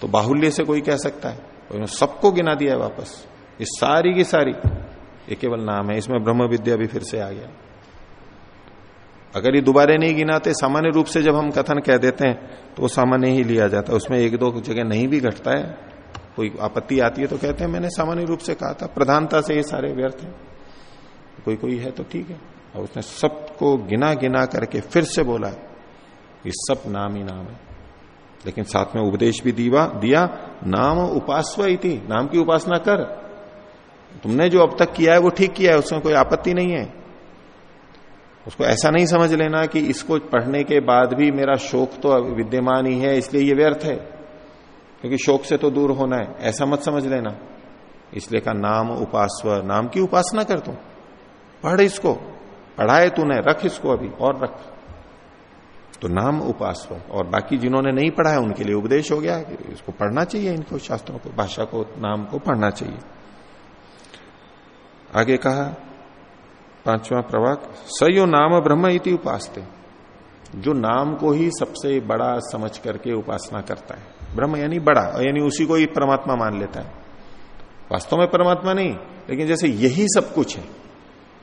तो बाहुल्य से कोई कह सकता है। सबको गिना दिया है वापस। ये सारी की सारी, ये केवल नाम है। इसमें ब्रह्म विद्या भी फिर से आ गया। अगर ये दोबारे नहीं गिनाते, सामान्य रूप से जब हम कथन कह देते हैं तो वो सामान्य ही लिया जाता है। उसमें एक दो जगह नहीं भी घटता है। कोई आपत्ति आती है तो कहते हैं, मैंने सामान्य रूप से कहा था, प्रधानता से ये सारे व्यर्थ है। कोई कोई है तो ठीक है। और उसने सबको गिना गिना करके फिर से बोला, ये सब नाम ही नाम है। लेकिन साथ में उपदेश भी दीवा, दिया, नाम उपासवा थी नाम की उपासना कर। तुमने जो अब तक किया है वो ठीक किया है, उसमें कोई आपत्ति नहीं है। उसको ऐसा नहीं समझ लेना कि इसको पढ़ने के बाद भी मेरा शोक तो विद्यमान ही है, इसलिए ये व्यर्थ है। क्योंकि शोक से तो दूर होना है, ऐसा मत समझ लेना। इसलिए का नाम उपासव नाम की उपासना कर तू। पढ़ इसको। पढ़ाए तूने, रख इसको अभी, और रख। तो नाम उपासव और बाकी जिन्होंने नहीं पढ़ा है उनके लिए उपदेश हो गया कि इसको पढ़ना चाहिए, इनको शास्त्रों को, भाषा को, नाम को पढ़ना चाहिए। आगे कहा, पांचवा प्रवाक, सयो नाम ब्रह्म इति उपासते। जो नाम को ही सबसे बड़ा समझ करके उपासना करता है। ब्रह्म यानी बड़ा, यानी उसी को ही परमात्मा मान लेता है। वास्तव में परमात्मा नहीं, लेकिन जैसे यही सब कुछ है,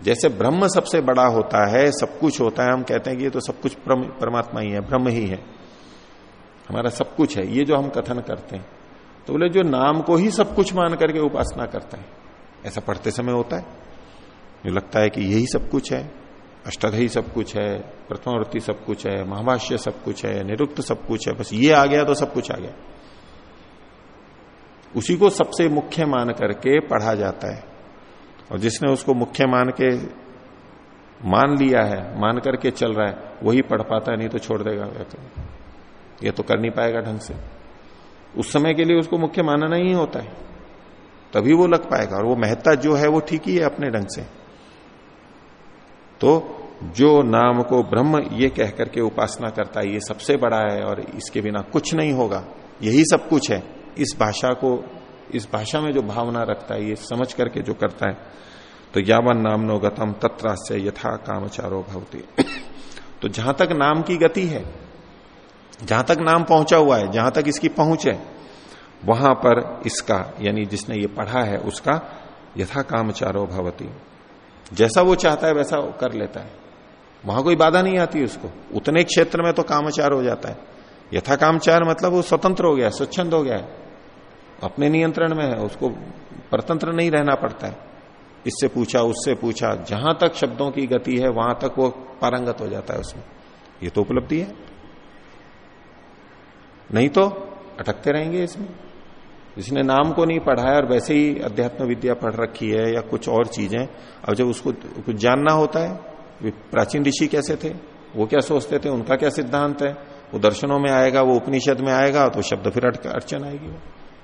जैसे ब्रह्म सबसे बड़ा होता है, सब कुछ होता है, हम कहते हैं कि ये तो सब कुछ परमात्मा ही है, ब्रह्म ही है। हमारा सब कुछ है, ये जो हम कथन करते हैं तो बोले जो नाम को ही सब कुछ मान करके उपासना करता है, ऐसा पढ़ते समय होता है? जो लगता है कि यही सब कुछ है। अष्टाधि सब कुछ है, प्रथमावृत्ति सब कुछ है, महाभाष्य सब कुछ है, निरुक्त सब कुछ है, बस ये आ गया तो सब कुछ आ गया। उसी को सबसे मुख्य मान करके पढ़ा जाता है। और जिसने उसको मुख्य मान के मान लिया है, मान करके चल रहा है, वही पढ़ पाता है, नहीं तो छोड़ देगा ये तो कर नहीं पाएगा ढंग से। उस समय के लिए उसको मुख्य मानना ही होता है। तभी वो लग पाएगा, और वो महत्ता जो है वो ठीक ही है अपने ढंग से। तो जो नाम को ब्रह्म ये कह करके उपासना करता है, ये सबसे बड़ा है और इसके बिना कुछ नहीं होगा। यही सब कुछ है। इस भाषा को, इस भाषा में जो भावना रखता है, ये समझ करके जो करता है तो यावन नाम नो गतम तत्र से यथा कामचारो भवती। तो जहाँ तक नाम की गति है, जहाँ तक नाम पहुँचा हुआ है, जहाँ तक इसकी पहुँच है, वहाँ पर इसका, यानी जिसने ये पढ़ा है, उसका यथा कामचारो भवती। जैसा वो चाहता है वैसा कर लेता है। वहाँ कोई बाधा नहीं आती उसको। उतने क्षेत्र में तो कामचार हो जाता है। यथा कामचार मतलब वो स्वतंत्र हो गया, स्वच्छंद हो गया है। अपने नियंत्रण में है, उसको परतंत्र नहीं रहना पड़ता है। इससे पूछा, उससे पूछा, जहाँ तक शब्दों की गति है, वहाँ तक वो पारंगत हो जाता है उसमें। ये तो उपलब्धि है। नहीं तो अटकते रहेंगे इसमें। जिसने नाम को नहीं पढ़ा है और वैसे ही अध्यात्म विद्या पढ़ रखी है या कुछ और चीज़ें, अब जब उसको कुछ जानना होता है प्राचीन ऋषि कैसे थे? वो क्या सोचते थे? उनका क्या सिद्धांत है? वो दर्शनों में आएगा, वो उपनिषद में आएगा तो शब्द फिर अर्चन आएगी। वो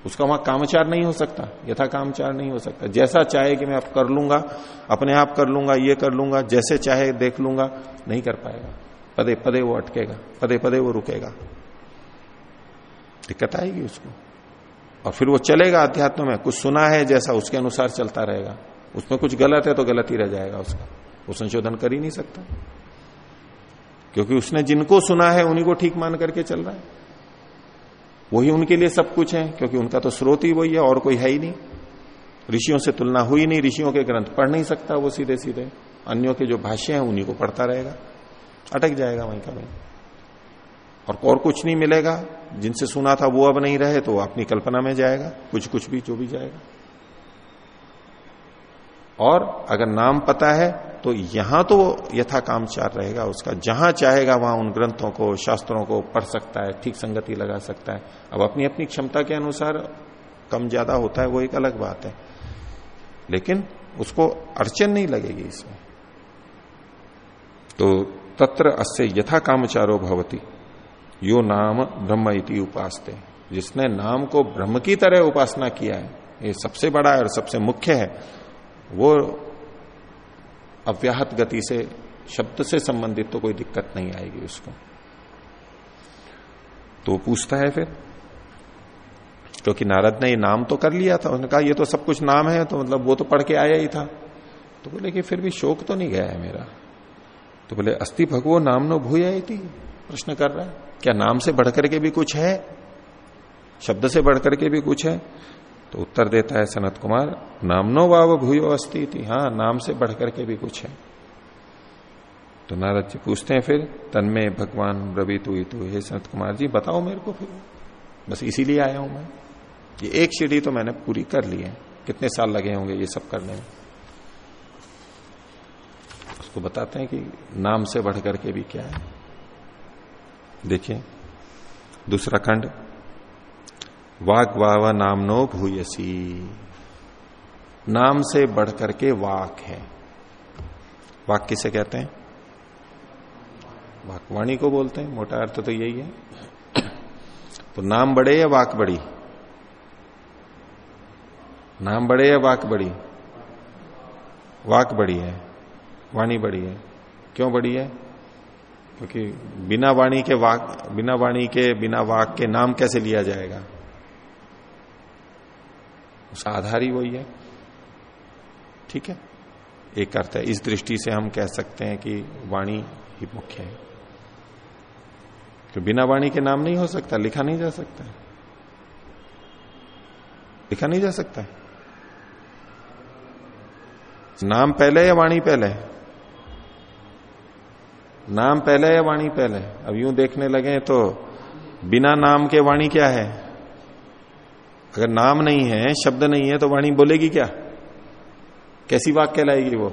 उसका वहाँ कामचार नहीं हो सकता यथा कामचार नहीं हो सकता। जैसा चाहे कि मैं अब कर लूँगा, अपने आप कर लूँगा, ये कर लूँगा, जैसे चाहे देख लूँगा, नहीं कर पाएगा। पदे पदे वो अटकेगा पदे पदे वो रुकेगा। दिक्कत आएगी उसको। और फिर वो चलेगा अध्यात्म में। कुछ सुना है जैसा, उसके अनुसार चलता रहेगा। उसमें कुछ गलत है तो गलत ही रह जाएगा उसका। वो संशोधन कर ही नहीं सकता। क्योंकि उसने जिनको सुना है, उन्हीं को ठीक मान करके चल रहा है। वही उनके लिए सब कुछ है, क्योंकि उनका तो स्रोत ही वही है, और कोई है ही नहीं। ऋषियों से तुलना हुई नहीं, ऋषियों के ग्रंथ पढ़ नहीं सकता वो सीधे सीधे अन्यों के जो भाष्य हैं, उन्हीं को पढ़ता रहेगा। अटक जाएगा वहीं का वहीं। और और कुछ नहीं मिलेगा। जिनसे सुना था वो अब नहीं रहे तो अपनी कल्पना में जाएगा कुछ कुछ भी, जो भी जाएगा। और अगर नाम पता है तो यहाँ तो यथा कामचार रहेगा उसका। जहाँ चाहेगा, वहाँ उन ग्रंथों को, शास्त्रों को पढ़ सकता है, ठीक संगति लगा सकता है। अब अपनी अपनी क्षमता के अनुसार कम ज़्यादा होता है, वो एक अलग बात है। लेकिन उसको अड़चन नहीं लगेगी इसमें। तो तत्र अस्य यथा कामचारो भवती। यो नाम ब्रह्म इति उपासते। जिसने नाम को ब्रह्म की तरह उपासना किया है, ये सबसे बड़ा है और सबसे मुख्य है, वो अव्याहत गति से, शब्द से संबंधित तो कोई दिक्कत नहीं आएगी उसको। तो पूछता है फिर, क्योंकि नारद ने ये नाम तो कर लिया था, उन्होंने कहा, ये तो सब कुछ नाम है तो मतलब वो तो पढ़ के आया ही था। तो बोले कि फिर भी शोक तो नहीं गया है मेरा। तो बोले अस्थि भगवो नाम नो भूया थी प्रश्न कर रहा है। क्या नाम से बढ़कर के भी कुछ है? शब्द से बढ़कर के भी कुछ है? तो उत्तर देता है सनत कुमार नामनो वाव भूयो अस्थि थी हाँ नाम से बढ़कर के भी कुछ है। तो नारद जी पूछते हैं फिर तन्मे भगवान रवि तु तु। हे सनत कुमार जी, बताओ मेरे को फिर। बस इसीलिए आया हूँ मैं। ये एक सीढ़ी तो मैंने पूरी कर ली है। कितने साल लगे होंगे ये सब करने में? उसको बताते हैं कि नाम से बढ़कर के भी क्या है। देखिए, दूसरा खंड वाक वाव नामनो भूयसी। नाम से बढ़कर के वाक है। वाक किसे कहते हैं? वाकवाणी को बोलते हैं, मोटा अर्थ तो यही है। तो नाम बड़े या वाक बड़ी? नाम बड़े या वाक बड़ी? वाक बड़ी है। वाणी बड़ी है। क्यों बड़ी है? क्योंकि बिना वाणी के वाक, बिना वाणी के, बिना वाक के नाम कैसे लिया जाएगा? उसका आधार ही वही है। ठीक है? एक अर्थ है। इस दृष्टि से हम कह सकते हैं कि वाणी ही मुख्य है। तो बिना वाणी के नाम नहीं हो सकता, लिखा नहीं जा सकता। लिखा नहीं जा सकता। नाम पहले या वाणी पहले? नाम पहले या वाणी पहले? अब यूँ देखने लगे तो बिना नाम के वाणी क्या है? अगर नाम नहीं है, शब्द नहीं है तो वाणी बोलेगी क्या? कैसी वाक कहलाएगी वो?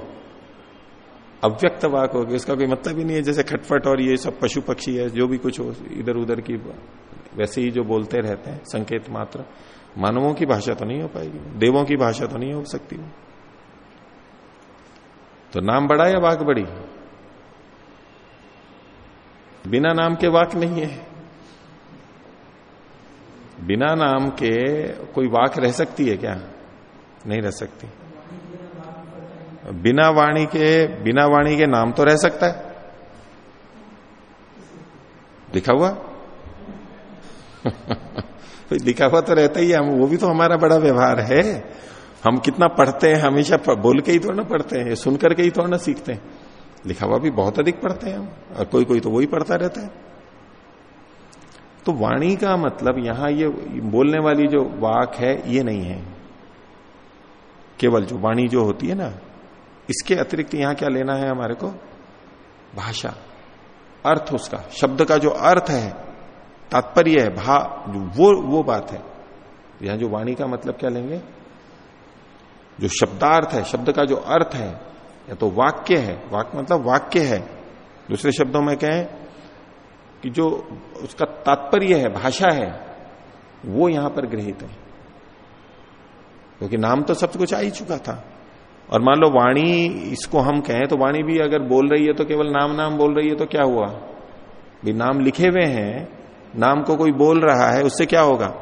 अव्यक्त वाक होगी, उसका कोई मतलब ही नहीं है, जैसे खटपट और ये सब पशु पक्षी है, जो भी कुछ हो इधर उधर की वैसे ही जो बोलते रहते हैं, संकेत मात्र। मानवों की भाषा तो नहीं हो पाएगी, देवों की भाषा तो नहीं हो सकती। तो नाम बड़ा या वाक बड़ी? बिना नाम के वाक नहीं है। बिना नाम के कोई वाक रह सकती है क्या? नहीं रह सकती। बिना वाणी के, बिना वाणी के नाम तो रह सकता है। लिखा हुआ? लिखा हुआ तो रहता ही है। हम, वो भी तो हमारा बड़ा व्यवहार है। हम कितना पढ़ते हैं, हमेशा बोल के ही थोड़ा ना पढ़ते हैं, सुन करके ही थोड़ा ना सीखते हैं। लिखा हुआ भी बहुत अधिक पढ़ते हैं हम, और कोई कोई तो वही पढ़ता रहता है। तो वाणी का मतलब यहाँ ये बोलने वाली जो वाक है, ये नहीं है। केवल जो वाणी जो होती है ना, इसके अतिरिक्त यहाँ क्या लेना है हमारे को? भाषा। अर्थ उसका, शब्द का जो अर्थ है, तात्पर्य है, भा, वो वो बात है। यहाँ जो वाणी का मतलब क्या लेंगे? जो शब्दार्थ है, शब्द का जो अर्थ है या तो वाक्य है वाक्य मतलब वाक्य है। दूसरे शब्दों में कहें कि जो उसका तात्पर्य है, भाषा है, वो यहाँ पर गृहित है। क्योंकि नाम तो सब कुछ आ ही चुका था। और मान लो वाणी इसको हम कहें तो वाणी भी अगर बोल रही है तो केवल नाम नाम बोल रही है तो क्या हुआ? भी नाम लिखे हुए हैं, नाम को कोई बोल रहा है, उससे क्या होगा?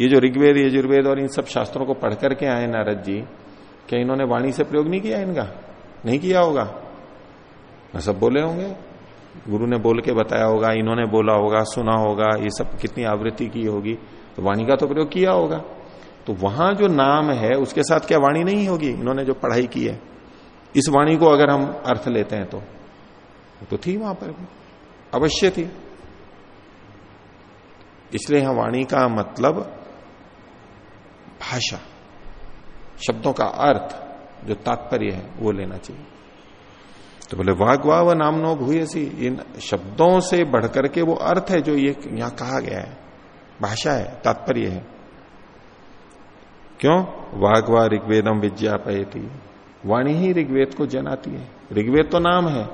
ये जो ऋग्वेद, यजुर्वेद और इन सब शास्त्रों को पढ़ करके आए नारद जी, क्या इन्होंने वाणी से प्रयोग नहीं किया इनका? नहीं किया होगा। मैं सब बोले होंगे। गुरु ने बोल के बताया होगा, इन्होंने बोला होगा, सुना होगा, ये सब कितनी आवृत्ति की होगी। तो वाणी का तो प्रयोग किया होगा। तो वहाँ जो नाम है, उसके साथ क्या वाणी नहीं होगी? इन्होंने जो पढ़ाई की है। इस वाणी को अगर हम अर्थ लेते हैं तो। तो थी वहाँ पर अवश्य थी। इसलिए यहाँ वाणी का मतलब भाषा, शब्दों का अर्थ। जो तात्पर्य है, वो लेना चाहिए। तो बोले वाग वाह व नाम नो भूयसी। इन शब्दों से बढ़कर के वो अर्थ है जो ये यहाँ कहा गया है। भाषा है, तात्पर्य है। क्यों? वाघवा ऋग्वेदम विज्ञापयती। वाणी ही ऋग्वेद को जनाती है। ऋग्वेद तो नाम है,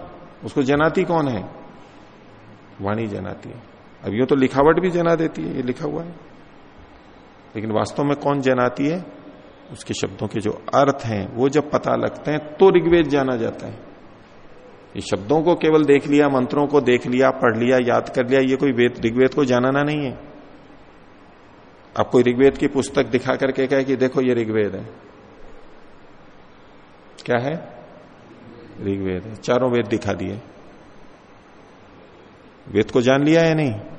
उसको जनाती कौन है? वाणी जनाती है। अब यो तो लिखावट भी जना देती है, ये लिखा हुआ है। लेकिन वास्तव में कौन जनाती है? उसके शब्दों के जो अर्थ हैं, वो जब पता लगते हैं तो ऋग्वेद जाना जाता है। ये शब्दों को केवल देख लिया, मंत्रों को देख लिया, पढ़ लिया, याद कर लिया, ये कोई वेद, ऋग्वेद को जानना नहीं है। आप कोई ऋग्वेद की पुस्तक दिखा करके कहे कि देखो ये ऋग्वेद है। क्या है? ऋग्वेद है। चारों वेद दिखा दिए। वेद को जान लिया है नहीं?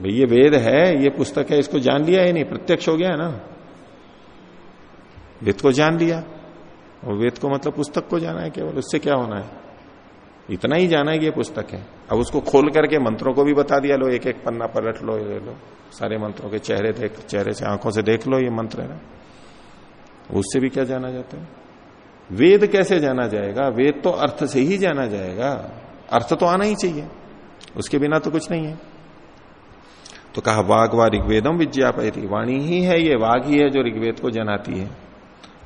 भाई, ये वेद है, ये पुस्तक है, इसको जान लिया है नहीं, प्रत्यक्ष हो गया है ना। वेद को जान लिया, और वेद को मतलब पुस्तक को जाना है केवल, उससे क्या होना है? इतना ही जाना है कि ये पुस्तक है। अब उसको खोल करके मंत्रों को भी बता दिया, लो एक एक पन्ना पलट लो, ये लो। सारे मंत्रों के चेहरे देख, चेहरे से आँखों से देख लो, ये मंत्र है उससे भी क्या जाना जाता है? वेद कैसे जाना जाएगा? वेद तो अर्थ से ही जाना जाएगा। अर्थ तो आना ही चाहिए। उसके बिना तो कुछ नहीं है। तो कहा वाघ व ऋग्वेदम विज्ञापयती। वाणी ही है, ये वाघ ही है जो ऋग्वेद को जनाती है।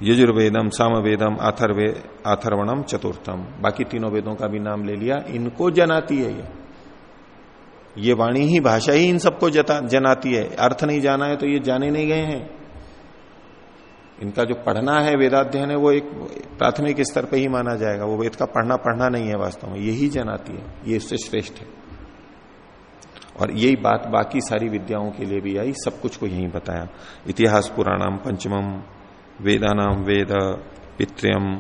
यजुर्वेदम सामवेदम आथर्वे आथर्वणम चतुर्थम बाकी तीनों वेदों का भी नाम ले लिया, इनको जनाती है ये। ये वाणी ही, भाषा ही इन सबको जनाती है। अर्थ नहीं जाना है तो ये जाने नहीं गए हैं। इनका जो पढ़ना है, वेदाध्ययन है, वो एक प्राथमिक स्तर पर ही माना जाएगा। वो वेद का पढ़ना पढ़ना नहीं है वास्तव में यही जनाती है, ये इससे श्रेष्ठ है। और यही बात बाकी सारी विद्याओं के लिए भी आई, सब कुछ को यही बताया। इतिहास पुराणाम पंचमम, वेदानाम वेद, पित्र्यम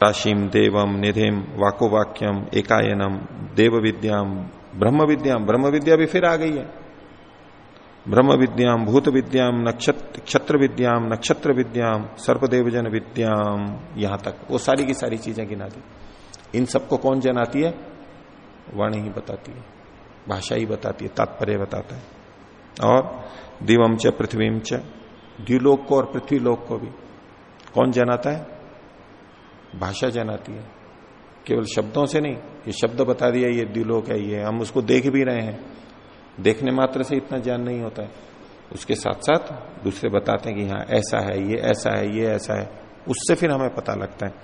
राशिम देवम निधिम, वाकोवाक्यम, एकायनम देव विद्याम ब्रह्म विद्याम ब्रह्म विद्या भी फिर आ गई है। ब्रह्म विद्याम भूत विद्याम नक्षत्र क्षत्र विद्याम नक्षत्र विद्याम सर्पदेवजन विद्याम यहाँ तक वो सारी की सारी चीज़ें गिना दी। इन सबको कौन जनाती है? वाणी ही बताती है, भाषा ही बताती है, तात्पर्य बताता है। और दिवम च, पृथ्वीम च द्व्यूलोक को और पृथ्वी लोक को भी। कौन जनाता है? भाषा जनाती है। केवल शब्दों से नहीं, ये शब्द बता दिया, ये द्व्यूलोक है, ये हम उसको देख भी रहे हैं। देखने मात्र से इतना ज्ञान नहीं होता है। उसके साथ साथ दूसरे बताते हैं कि हाँ ऐसा है, ये ऐसा है, ये ऐसा है। उससे फिर हमें पता लगता है।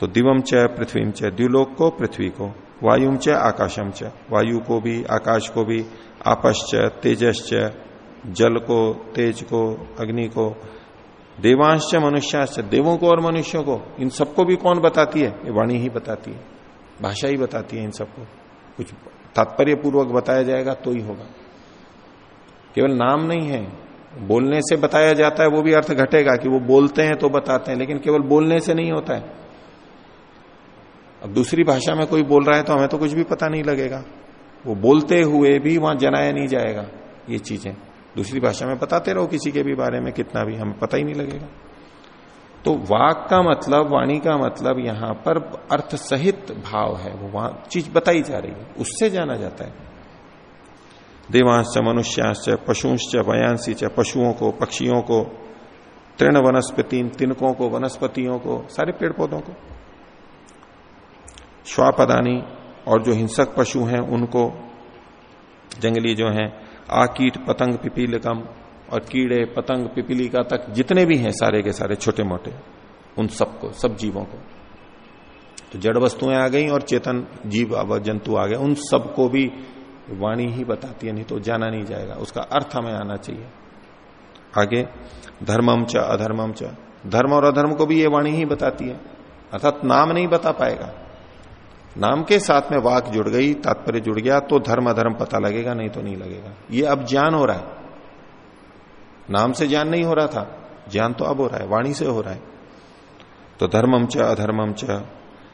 तो दिवम च, पृथ्वी च द्व्यूलोक को, पृथ्वी को वायुम च आकाशम च। वायु को भी, आकाश को भी आपश्च तेजश्च जल को, तेज को, अग्नि को, देवांश मनुष्याश्च देवों को और मनुष्यों को, इन सबको भी कौन बताती है? ये वाणी ही बताती है। भाषा ही बताती है इन सबको। कुछ तात्पर्य पूर्वक बताया जाएगा तो ही होगा। केवल नाम नहीं है। बोलने से बताया जाता है, वो भी अर्थ घटेगा कि वो बोलते हैं तो बताते हैं, लेकिन केवल बोलने से नहीं होता है। अब दूसरी भाषा में कोई बोल रहा है तो हमें तो कुछ भी पता नहीं लगेगा। वो बोलते हुए भी वहाँ जनाया नहीं जाएगा, ये चीज़ें। दूसरी भाषा में बताते रहो किसी के भी बारे में, कितना भी, हमें पता ही नहीं लगेगा। तो वाक का मतलब वाणी का मतलब यहाँ पर अर्थ सहित भाव है। वो वहाँ चीज़ बताई जा रही है, उससे जाना जाता है। देवांश मनुष्यांश पशुश्च वयांसी च पशुओं को, पक्षियों को, तृण वनस्पति, तिनकों को, वनस्पतियों को, सारे पेड़ पौधों को। श्वापदानी और जो हिंसक पशु हैं, उनको जंगली जो हैं आकीट पतंग पिपीलकम और कीड़े पतंग पिपीलिका तक जितने भी हैं, सारे के सारे छोटे मोटे, उन सबको, सब जीवों को। तो जड़ वस्तुएँ आ गई और चेतन जीव जंतु आ गए, उन सबको भी वाणी ही बताती है, नहीं तो जाना नहीं जाएगा। उसका अर्थ हमें आना चाहिए। आगे, धर्मम च अधर्मम च। धर्म और अधर्म को भी ये वाणी ही बताती है, अर्थात नाम नहीं बता पाएगा। नाम के साथ में वाक जुड़ गई, तात्पर्य जुड़ गया तो धर्म अधर्म पता लगेगा, नहीं तो नहीं लगेगा। ये अब ज्ञान हो रहा है। नाम से ज्ञान नहीं हो रहा था। ज्ञान तो अब हो रहा है, वाणी से हो रहा है। तो धर्मम च, अधर्मम च,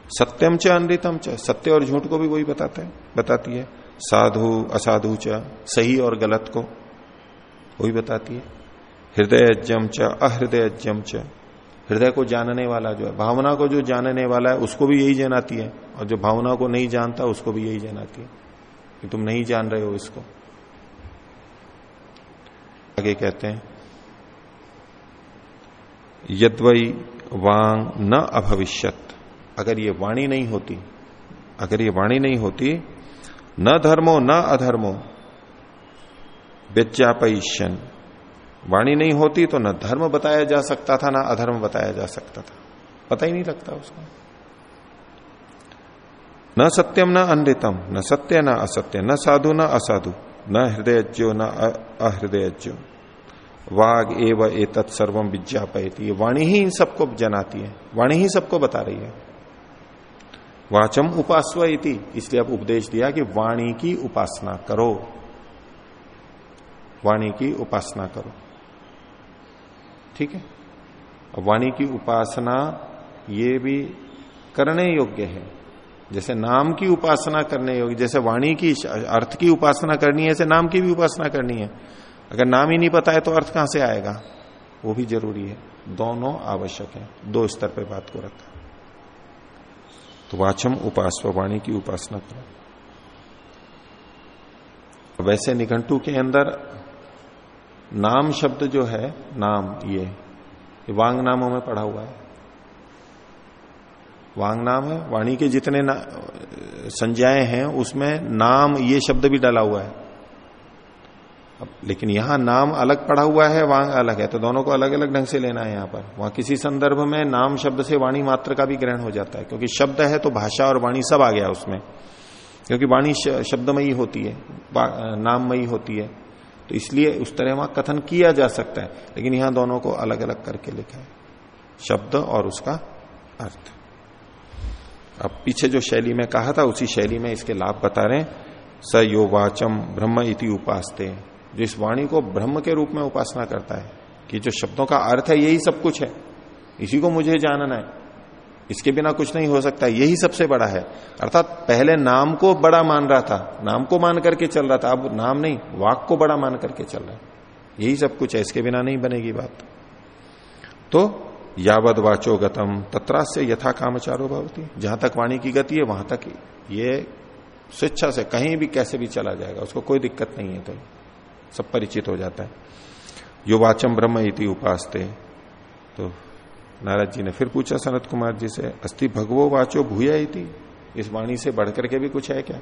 सत्यम च, अनृतम च। सत्य और झूठ को भी वही बताते हैं, बताती है। साधु, असाधु च, सही और गलत को वही बताती है। हृदय अज्जम च अहृदय अज्जम च। हृदय को जानने वाला जो है, भावना को जो जानने वाला है, उसको भी यही जनाती है। और जो भावना को नहीं जानता, उसको भी यही जनाती है कि तुम नहीं जान रहे हो इसको। आगे कहते हैं यदवई वांग न अभविष्यत। अगर ये वाणी नहीं होती, अगर ये वाणी नहीं होती, न धर्मो न अधर्मो व्यज्ञापयिष्यन वाणी नहीं होती तो न धर्म बताया जा सकता था, ना अधर्म बताया जा सकता था। पता ही नहीं लगता उसको। न सत्यम, न अनृतम, न सत्य, न असत्य, न साधु, न असाधु, न हृदयज्यो न अहृदयज्यो वाग एव एतत् सर्वम विज्ञापयती। वाणी ही इन सबको जनाती है। वाणी ही सबको बता रही है। वाचम उपासव इसलिए अब उपदेश दिया कि वाणी की उपासना करो। वाणी की उपासना करो। ठीक है? वाणी की उपासना ये भी करने योग्य है। जैसे नाम की उपासना करने योग्य, जैसे वाणी की अर्थ की उपासना करनी है, ऐसे नाम की भी उपासना करनी है। अगर नाम ही नहीं पता है तो अर्थ कहाँ से आएगा? वो भी ज़रूरी है। दोनों आवश्यक है। दो स्तर पे बात को रखा। तो वाचम उपासव, वाणी की उपासना करो। वैसे निघंटू के अंदर नाम शब्द जो है, नाम, ये वांग नामों में पढ़ा हुआ है। वांग नाम है, वाणी के जितने संज्ञाएँ हैं, उसमें नाम, ये शब्द भी डाला हुआ है। अब, लेकिन यहाँ नाम अलग पड़ा हुआ है, वांग अलग है तो दोनों को अलग अलग ढंग से लेना है यहाँ पर। वहाँ किसी संदर्भ में नाम शब्द से वाणी मात्र का भी ग्रहण हो जाता है, क्योंकि शब्द है तो भाषा और वाणी सब आ गया उसमें, क्योंकि वाणी शब्दमयी होती है नाममयी होती है। तो इसलिए उस तरह वहाँ कथन किया जा सकता है, लेकिन यहाँ दोनों को अलग अलग करके लिखा है। शब्द और उसका अर्थ। अब पीछे जो शैली में कहा था, उसी शैली में इसके लाभ बता रहे स यो वाचम ब्रह्म इति उपासते। जो इस वाणी को ब्रह्म के रूप में उपासना करता है, कि जो शब्दों का अर्थ है, यही सब कुछ है। इसी को मुझे जानना है। इसके बिना कुछ नहीं हो सकता। यही सबसे बड़ा है। अर्थात पहले नाम को बड़ा मान रहा था। नाम को मान करके चल रहा था। अब नाम नहीं, वाक को बड़ा मान करके चल रहा है। यही सब कुछ है। इसके बिना नहीं बनेगी बात। तो यावद वाचो गतम। तत्रास से यथा कामचारो भवती। जहाँ तक वाणी की गति है, वहाँ तक ये स्वेच्छा से कहीं भी कैसे भी चला जाएगा। उसको कोई दिक्कत नहीं है तो सब परिचित हो जाता है। यो वाचम ब्रह्म इति उपासते। तो नारद जी ने फिर पूछा, सनत कुमार जी से अस्थि भगवो वाचो भूया थी इस वाणी से बढ़कर के भी कुछ है क्या?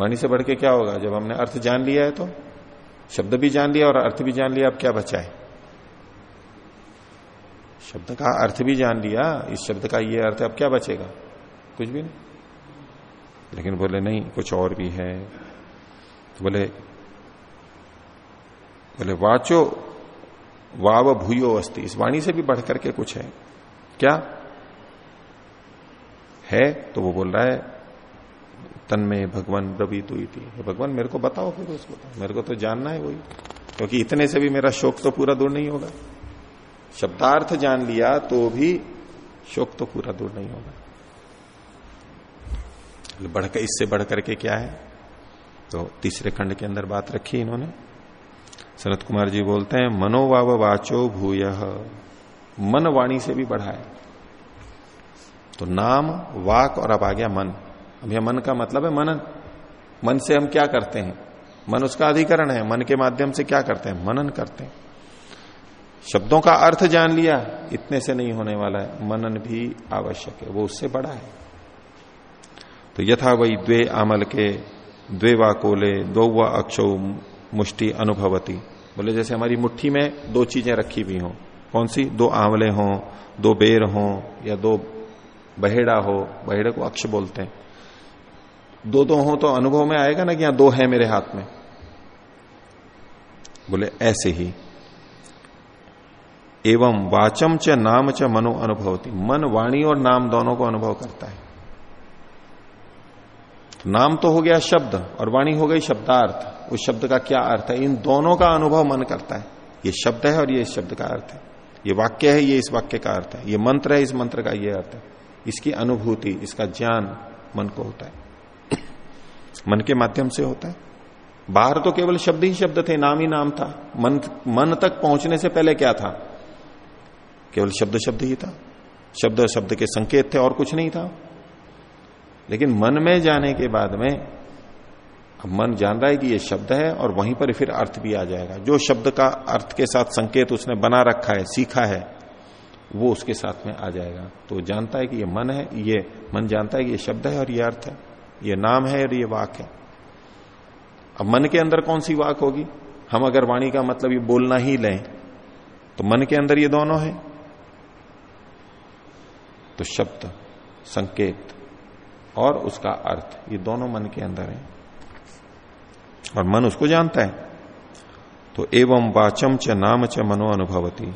वाणी से बढ़ के क्या होगा? जब हमने अर्थ जान लिया है तो? शब्द भी जान लिया और अर्थ भी जान लिया, अब क्या बचा है? शब्द का अर्थ भी जान लिया? इस शब्द का ये अर्थ, अब क्या बचेगा? कुछ भी नहीं. लेकिन बोले, नहीं, कुछ और भी है। तो बोले बोले, वाचो वाव भूयो अस्थि इस वाणी से भी बढ़कर के कुछ है। क्या? है? तो वो बोल रहा है, तन में भगवान रवि तुई थी। भगवान, मेरे को बताओ फिर उसको। मेरे को तो जानना है वही। क्योंकि इतने से भी मेरा शोक तो पूरा दूर नहीं होगा। शब्दार्थ जान लिया तो भी शोक तो पूरा दूर नहीं होगा। बढ़कर, इससे बढ़कर के क्या है? तो तीसरे खंड के अंदर बात रखी इन्होंने। सनत कुमार जी बोलते हैं मनोवाव वाचो भूय। मन वाणी से भी बढ़ा है। तो नाम, वाक और अब आ गया मन। अब यह मन का मतलब है मनन मन से हम क्या करते हैं? मन उसका अधिकरण है। मन के माध्यम से क्या करते हैं? मनन करते हैं। शब्दों का अर्थ जान लिया, इतने से नहीं होने वाला है। मनन भी आवश्यक है। वो उससे बड़ा है। तो यथा वही द्वे आमल के, द्वे वाकोले दो व अक्षो मुष्टि अनुभवती। बोले, जैसे हमारी मुट्ठी में दो चीज़ें रखी हुई हों, कौन सी? दो आंवले हों, दो बेर हों, या दो बहेड़ा हो, बहेड़े को अक्ष बोलते हैं। दो दो हो तो अनुभव में आएगा ना कि यहाँ दो है मेरे हाथ में? बोले, ऐसे ही। एवं वाचम च नाम च मनो अनुभवती। मन वाणी और नाम दोनों को अनुभव करता है। नाम तो हो गया शब्द और वाणी हो गई शब्दार्थ। उस शब्द का क्या अर्थ है? इन दोनों का अनुभव मन करता है। ये शब्द है और ये इस शब्द का अर्थ है। ये वाक्य है, ये इस वाक्य का अर्थ है। ये मंत्र है, इस मंत्र का ये अर्थ है। इसकी अनुभूति, इसका ज्ञान मन को होता है। मन के माध्यम से होता है। बाहर तो केवल शब्द ही शब्द थे, नाम ही नाम था। मन मन तक पहुँचने से पहले क्या था? केवल शब्द शब्द ही था। शब्द शब्द के संकेत थे और कुछ नहीं था। लेकिन मन में जाने के बाद में, अब मन जान रहा है कि ये शब्द है और वहीं पर फिर अर्थ भी आ जाएगा। जो शब्द का अर्थ के साथ संकेत उसने बना रखा है, सीखा है, वो उसके साथ में आ जाएगा। तो जानता है कि ये मन है, ये मन जानता है कि ये शब्द है और ये अर्थ है। ये नाम है और ये वाक है। अब मन के अंदर कौन सी वाक होगी? हम अगर वाणी का मतलब ये बोलना ही लें तो मन के अंदर ये दोनों है। तो शब्द, संकेत और उसका अर्थ, ये दोनों मन के अंदर है। और मन उसको जानता है। तो एवं वाचम च नाम च मनो अनुभवती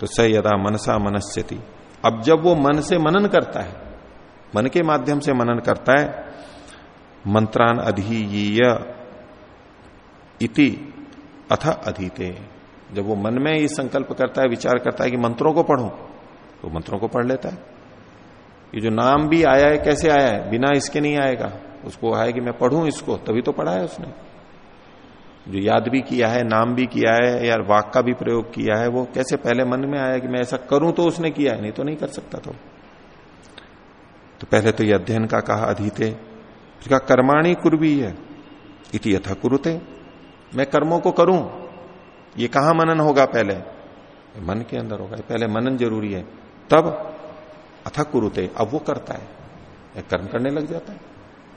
तो स यदा मनसा मनस्यति। अब जब वो मन से मनन करता है, मन के माध्यम से मनन करता है, मंत्रान अधीय इति अथ अधीते। जब वो मन में ये संकल्प करता है, विचार करता है कि मंत्रों को पढ़ो तो मंत्रों को पढ़ लेता है। ये जो नाम भी आया है, कैसे आया है? बिना इसके नहीं आएगा। उसको आया कि मैं पढ़ूं इसको, तभी तो पढ़ा है उसने। जो याद भी किया है, नाम भी किया है यार वाक का भी प्रयोग किया है, वो कैसे पहले मन में आया कि मैं ऐसा करूँ तो उसने किया है? नहीं तो नहीं कर सकता तो। तो पहले तो ये अध्ययन का कहा, अधीते। कहा, कर्माणी कुर्वी है। इति यथा कुरुते। मैं कर्मों को करूँ। ये कहा मनन होगा पहले? मन के अंदर होगा। पहले मनन ज़रूरी है। तब अथा कुरुते, अब वो करता है। कर्म करने लग जाता है।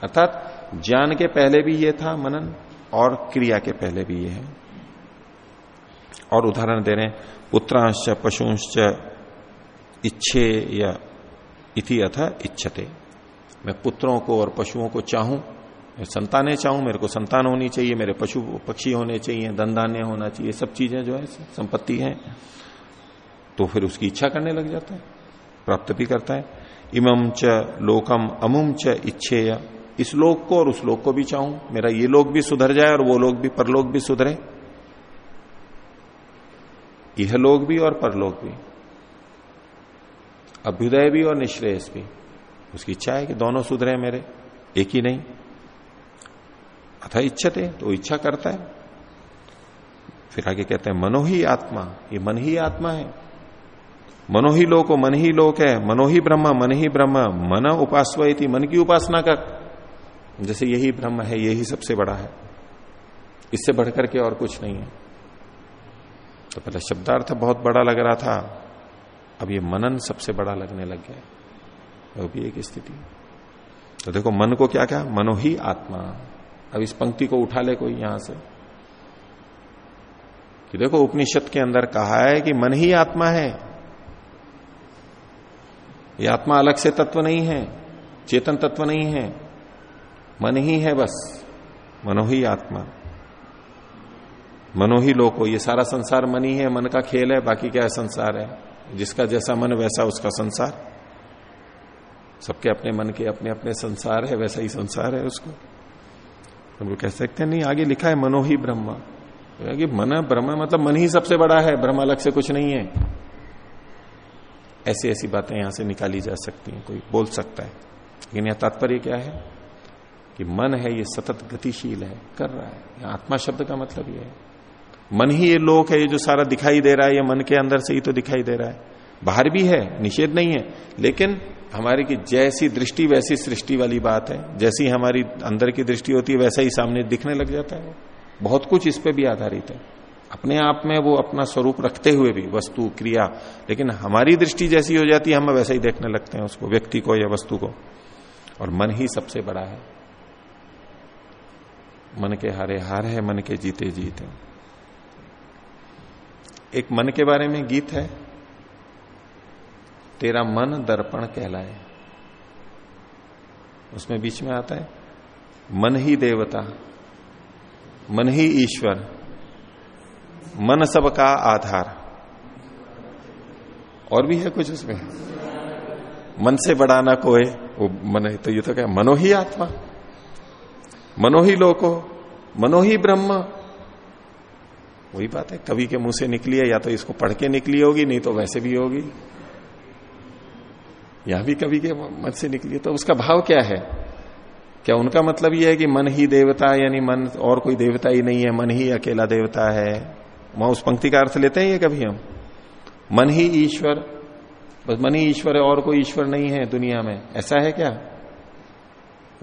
अर्थात, ज्ञान के पहले भी ये था मनन, और क्रिया के पहले भी ये है। और उदाहरण दे रहे हैं पुत्रांश पशुंश्च, इच्छे या इति अथ इच्छते। मैं पुत्रों को और पशुओं को चाहूँ, मैं संतानें चाहूँ, मेरे को संतान होनी चाहिए, मेरे पशु, पक्षी होने चाहिए धन होना चाहिए सब चीज़ें जो है, संपत्ति है। तो फिर उसकी इच्छा करने लग जाता है। प्राप्त भी करता है। इमम च लोकम अमुम च इच्छे इस लोक को और उस लोक को भी चाहूँ। मेरा ये लोग भी सुधर जाए और वो लोग भी परलोक भी सुधरे। यह लोग भी और परलोक भी। अभ्युदय भी और निश्रेयस भी। उसकी इच्छा है कि दोनों सुधरे मेरे। एक ही नहीं। अथा इच्छते तो इच्छा करता है। फिर आगे कहते हैं, मनो ही आत्मा। ये मन ही आत्मा है। मनो ही लोक मन ही लोक है मनो ही ब्रह्म मन ही ब्रह्म, मन उपासवा मन की उपासना कर। जैसे यही ब्रह्म है, यही सबसे बड़ा है। इससे बढ़कर के और कुछ नहीं है। तो पहले शब्दार्थ बहुत बड़ा लग रहा था, अब ये मनन सबसे बड़ा लगने लग गया वो भी एक स्थिति तो देखो, मन को क्या क्या मनो ही आत्मा। अब इस पंक्ति को उठा ले कोई यहाँ से। कि देखो, उपनिषद के अंदर कहा है कि मन ही आत्मा है। ये आत्मा अलग से तत्व नहीं है, चेतन तत्व नहीं है, मन ही है बस, मनो ही आत्मा। मनो ही लोको, ये सारा संसार मन ही है मन का खेल है, बाकी क्या है संसार है? जिसका जैसा मन, वैसा उसका संसार। सबके अपने मन के अपने अपने संसार है, वैसा ही संसार है उसको। हम लोग कह सकते हैं, नहीं, आगे लिखा है मनो ही ब्रह्म। कि मन, ब्रह्म मतलब मन ही सबसे बड़ा है, ब्रह्म अलग से कुछ नहीं है। ऐसी ऐसी बातें यहाँ से निकाली जा सकती हैं, कोई बोल सकता है। लेकिन यह तात्पर्य क्या है? कि मन है, ये सतत गतिशील है, कर रहा है। आत्मा शब्द का मतलब ये है। मन ही ये लोक है, ये जो सारा दिखाई दे रहा है, ये मन के अंदर से ही तो दिखाई दे रहा है। बाहर भी है, निषेध नहीं है, लेकिन हमारी की जैसी दृष्टि, वैसी सृष्टि वाली बात है। जैसी हमारी अंदर की दृष्टि होती है, वैसा ही सामने दिखने लग जाता है। बहुत कुछ इस पर भी आधारित है। अपने आप में वो अपना स्वरूप रखते हुए भी, वस्तु, क्रिया, लेकिन हमारी दृष्टि जैसी हो जाती है, हम वैसे ही देखने लगते हैं उसको, व्यक्ति को या वस्तु को। और मन ही सबसे बड़ा है। मन के हारे हार है, मन के जीते जीते एक मन के बारे में गीत है, तेरा मन दर्पण कहलाए। उसमें बीच में आता है, मन ही देवता, मन ही ईश्वर मन सब का आधार। और भी है कुछ उसमें? मन से बड़ा ना कोई वो मन तो ये तो क्या मनो ही आत्मा। मनो ही लोको मनो ही ब्रह्म। वही बात है, कवि के मुँह से निकली है, या तो इसको पढ़ के निकली होगी, नहीं तो वैसे भी होगी। यहाँ भी कवि के मन से निकली है तो उसका भाव क्या है? क्या उनका मतलब यह है कि मन ही देवता यानी मन और कोई देवता ही नहीं है, मन ही अकेला देवता है? वहाँ उस पंक्ति का अर्थ लेते हैं ये कभी हम। मन ही ईश्वर, बस मन ही ईश्वर है, और कोई ईश्वर नहीं है दुनिया में। ऐसा है क्या?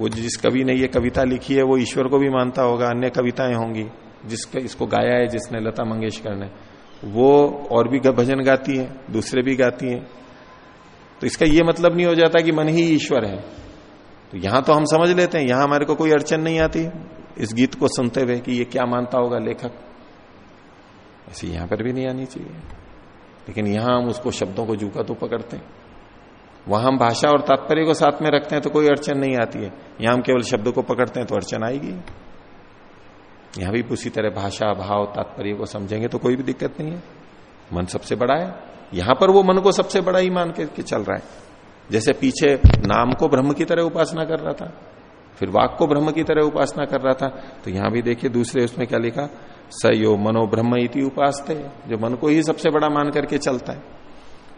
वो जिस कवि ने ये कविता लिखी है, वो ईश्वर को भी मानता होगा, अन्य कविताएँ होंगी जिसका इसको गाया है, जिसने लता मंगेशकर ने। वो और भी भजन गाती है, दूसरे भी गाती है। तो इसका ये मतलब नहीं हो जाता कि मन ही ईश्वर है। तो यहाँ तो हम समझ लेते हैं, यहाँ हमारे को कोई अड़चन नहीं आती। इस गीत को सुनते हुए कि ये क्या मानता होगा लेखक? ऐसे यहाँ पर भी नहीं आनी चाहिए। लेकिन यहाँ हम उसको शब्दों को जूका तो पकड़ते हैं। वहाँ हम भाषा और तात्पर्य को साथ में रखते हैं तो कोई अड़चन नहीं आती है। यहाँ हम केवल शब्द को पकड़ते हैं तो अड़चन आएगी। यहाँ भी उसी तरह भाषा, भाव, तात्पर्य को समझेंगे तो कोई भी दिक्कत नहीं है। मन सबसे बड़ा है। यहाँ पर वो मन को सबसे बड़ा ही मान के चल रहा है। जैसे पीछे नाम को ब्रह्म की तरह उपासना कर रहा था, फिर वाक को ब्रह्म की तरह उपासना कर रहा था तो यहाँ भी देखिए दूसरे उसमें क्या लिखा? स यो मनो ब्रह्म इति उपास जो मन को ही सबसे बड़ा मान करके चलता है।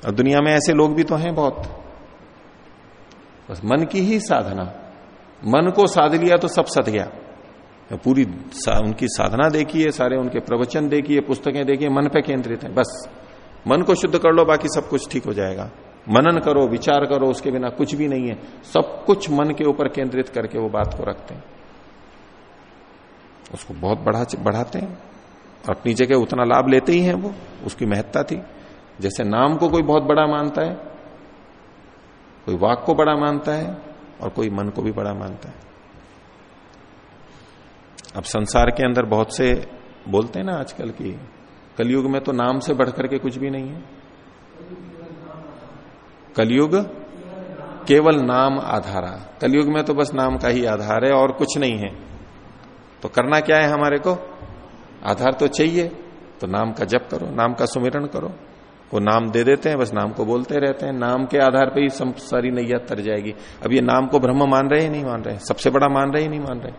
और दुनिया में ऐसे लोग भी तो हैं बहुत। बस मन की ही साधना। मन को साध लिया तो सब सद गया। तो पूरी सा, उनकी साधना देखिए सारे उनके प्रवचन देखिए पुस्तकें देखिए मन पे केंद्रित है बस। मन को शुद्ध कर लो बाकी सब कुछ ठीक हो जाएगा। मनन करो विचार करो उसके बिना कुछ भी नहीं है। सब कुछ मन के ऊपर केंद्रित करके वो बात को रखते हैं। उसको बहुत बढ़ा बढ़ाते हैं। अपनी जगह उतना लाभ लेते ही हैं वो, उसकी महत्ता थी। जैसे नाम को कोई बहुत बड़ा मानता है, कोई वाक को बड़ा मानता है, और कोई मन को भी बड़ा मानता है। अब संसार के अंदर बहुत से बोलते हैं ना आजकल की कलयुग में तो नाम से बढ़कर के कुछ भी नहीं है। कलयुग केवल नाम आधारा। कलयुग में तो बस नाम का ही आधार है और कुछ नहीं है। तो करना क्या है हमारे को? आधार तो चाहिए। तो नाम का जप करो, नाम का सुमिरण करो। वो नाम दे देते हैं, बस नाम को बोलते रहते हैं। नाम के आधार पर ही सारी नैया तर जाएगी। अब ये नाम को ब्रह्म मान रहे ही, नहीं मान रहे? सबसे बड़ा मान रहे ही, नहीं मान रहे?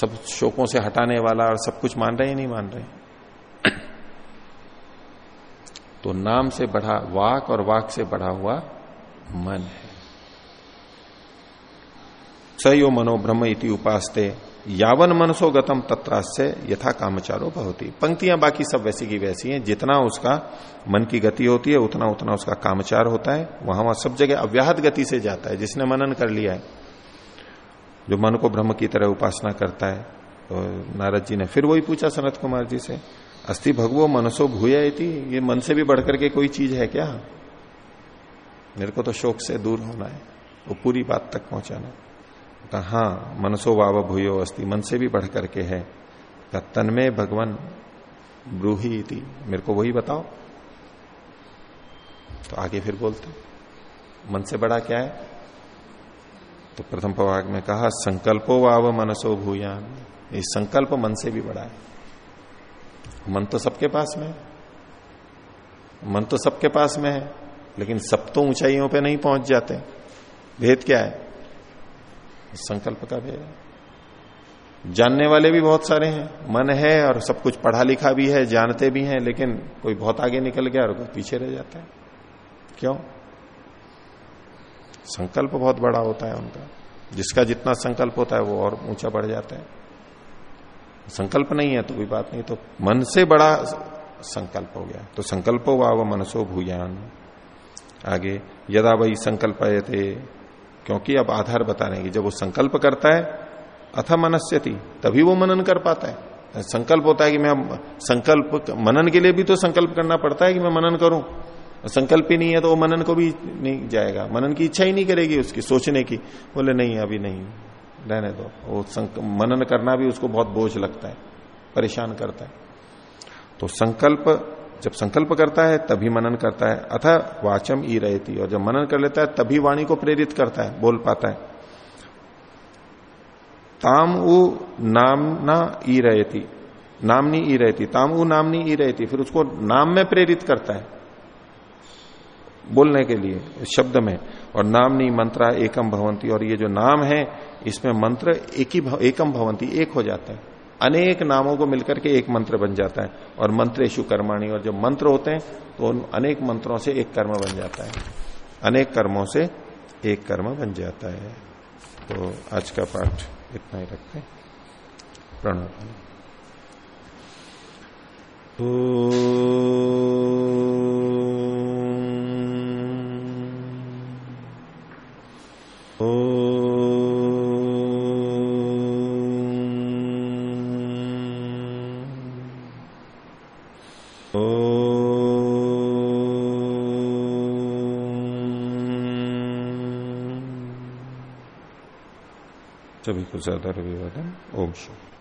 सब शोकों से हटाने वाला और सब कुछ मान रहे ही, नहीं मान रहे? तो नाम से बढ़ा, वाक और वाक से बढ़ा हुआ मन है। सयो मनो ब्रह्म इति उपासते। यावन मनसो गतम तत्रास्य यथा कामचारो बहुती पंक्तियाँ बाकी सब वैसी की वैसी हैं। जितना उसका मन की गति होती है, उतना उतना उसका कामचार होता है। वहाँ वहाँ सब जगह अव्याहत गति से जाता है। जिसने मनन कर लिया है, जो मन को ब्रह्म की तरह उपासना करता है तो नारद जी ने फिर वही पूछा सनत कुमार जी से, अस्थि भगवो मनसो भूया ये मन से भी बढ़कर के कोई चीज़ है क्या? मेरे को तो शोक से दूर होना है। वो पूरी बात तक पहुंचाना कहा मनसो वाव भूयो अस्थि मन से भी बढ़ करके है। तन्मे भगवान ब्रूही थी मेरे को वही बताओ। तो आगे फिर बोलते मन से बड़ा क्या है? तो प्रथम प्रभाग में कहा, संकल्पो वाव मनसो भूयान। ये संकल्प मन से भी बड़ा है। मन तो सबके पास में है। मन तो सबके पास में है, लेकिन सब तो ऊंचाइयों पे नहीं पहुँच जाते। भेद क्या है? संकल्प का भेद है। जानने वाले भी बहुत सारे हैं। मन है और सब कुछ पढ़ा लिखा भी है, जानते भी हैं, लेकिन कोई बहुत आगे निकल गया और कोई पीछे रह जाता है। क्यों? संकल्प बहुत बड़ा होता है उनका। जिसका जितना संकल्प होता है वो और ऊँचा बढ़ जाता है। संकल्प नहीं है तो कोई बात नहीं। तो मन से बड़ा संकल्प हो गया। तो संकल्पो व मनसो भूयान। आगे, यदा वही संकल्प थे क्योंकि अब आधार बता रहे हैं जब वो संकल्प करता है, अथ मनस्यति, तभी वो मनन कर पाता है। संकल्प होता है कि मैं संकल्प, मनन के लिए भी तो संकल्प करना पड़ता है कि मैं मनन करूँ। संकल्प ही नहीं है तो वो मनन को भी नहीं जाएगा। मनन की इच्छा ही नहीं करेगी उसकी, सोचने की। बोले, नहीं, अभी नहीं। रहने दो। वो मनन करना भी उसको बहुत बोझ लगता है, परेशान करता है। तो संकल्प जब संकल्प करता है, तभी मनन करता है। अथा वाचम ई रहती और जब मनन कर लेता है, तभी वाणी को प्रेरित करता है, बोल पाता है। ताम उ नामना ई रहती नामनी ई रहती ताम उ नामनी ई रहती फिर उसको नाम में प्रेरित करता है, बोलने के लिए, शब्द में। और नामनी मंत्रा एकम भवंती। और ये जो नाम है, इसमें मंत्र एक ही एकम भवंती, एक हो जाता है। अनेक नामों को मिलकर के एक मंत्र बन जाता है। और मंत्रेशु कर्माणी, और जो मंत्र होते हैं तो उन अनेक मंत्रों से एक कर्म बन जाता है। अनेक कर्मों से एक कर्म बन जाता है। तो आज का पाठ इतना ही रखते हैं। प्रणव। सभी को ज़्यादा रविवादन ओम शुभ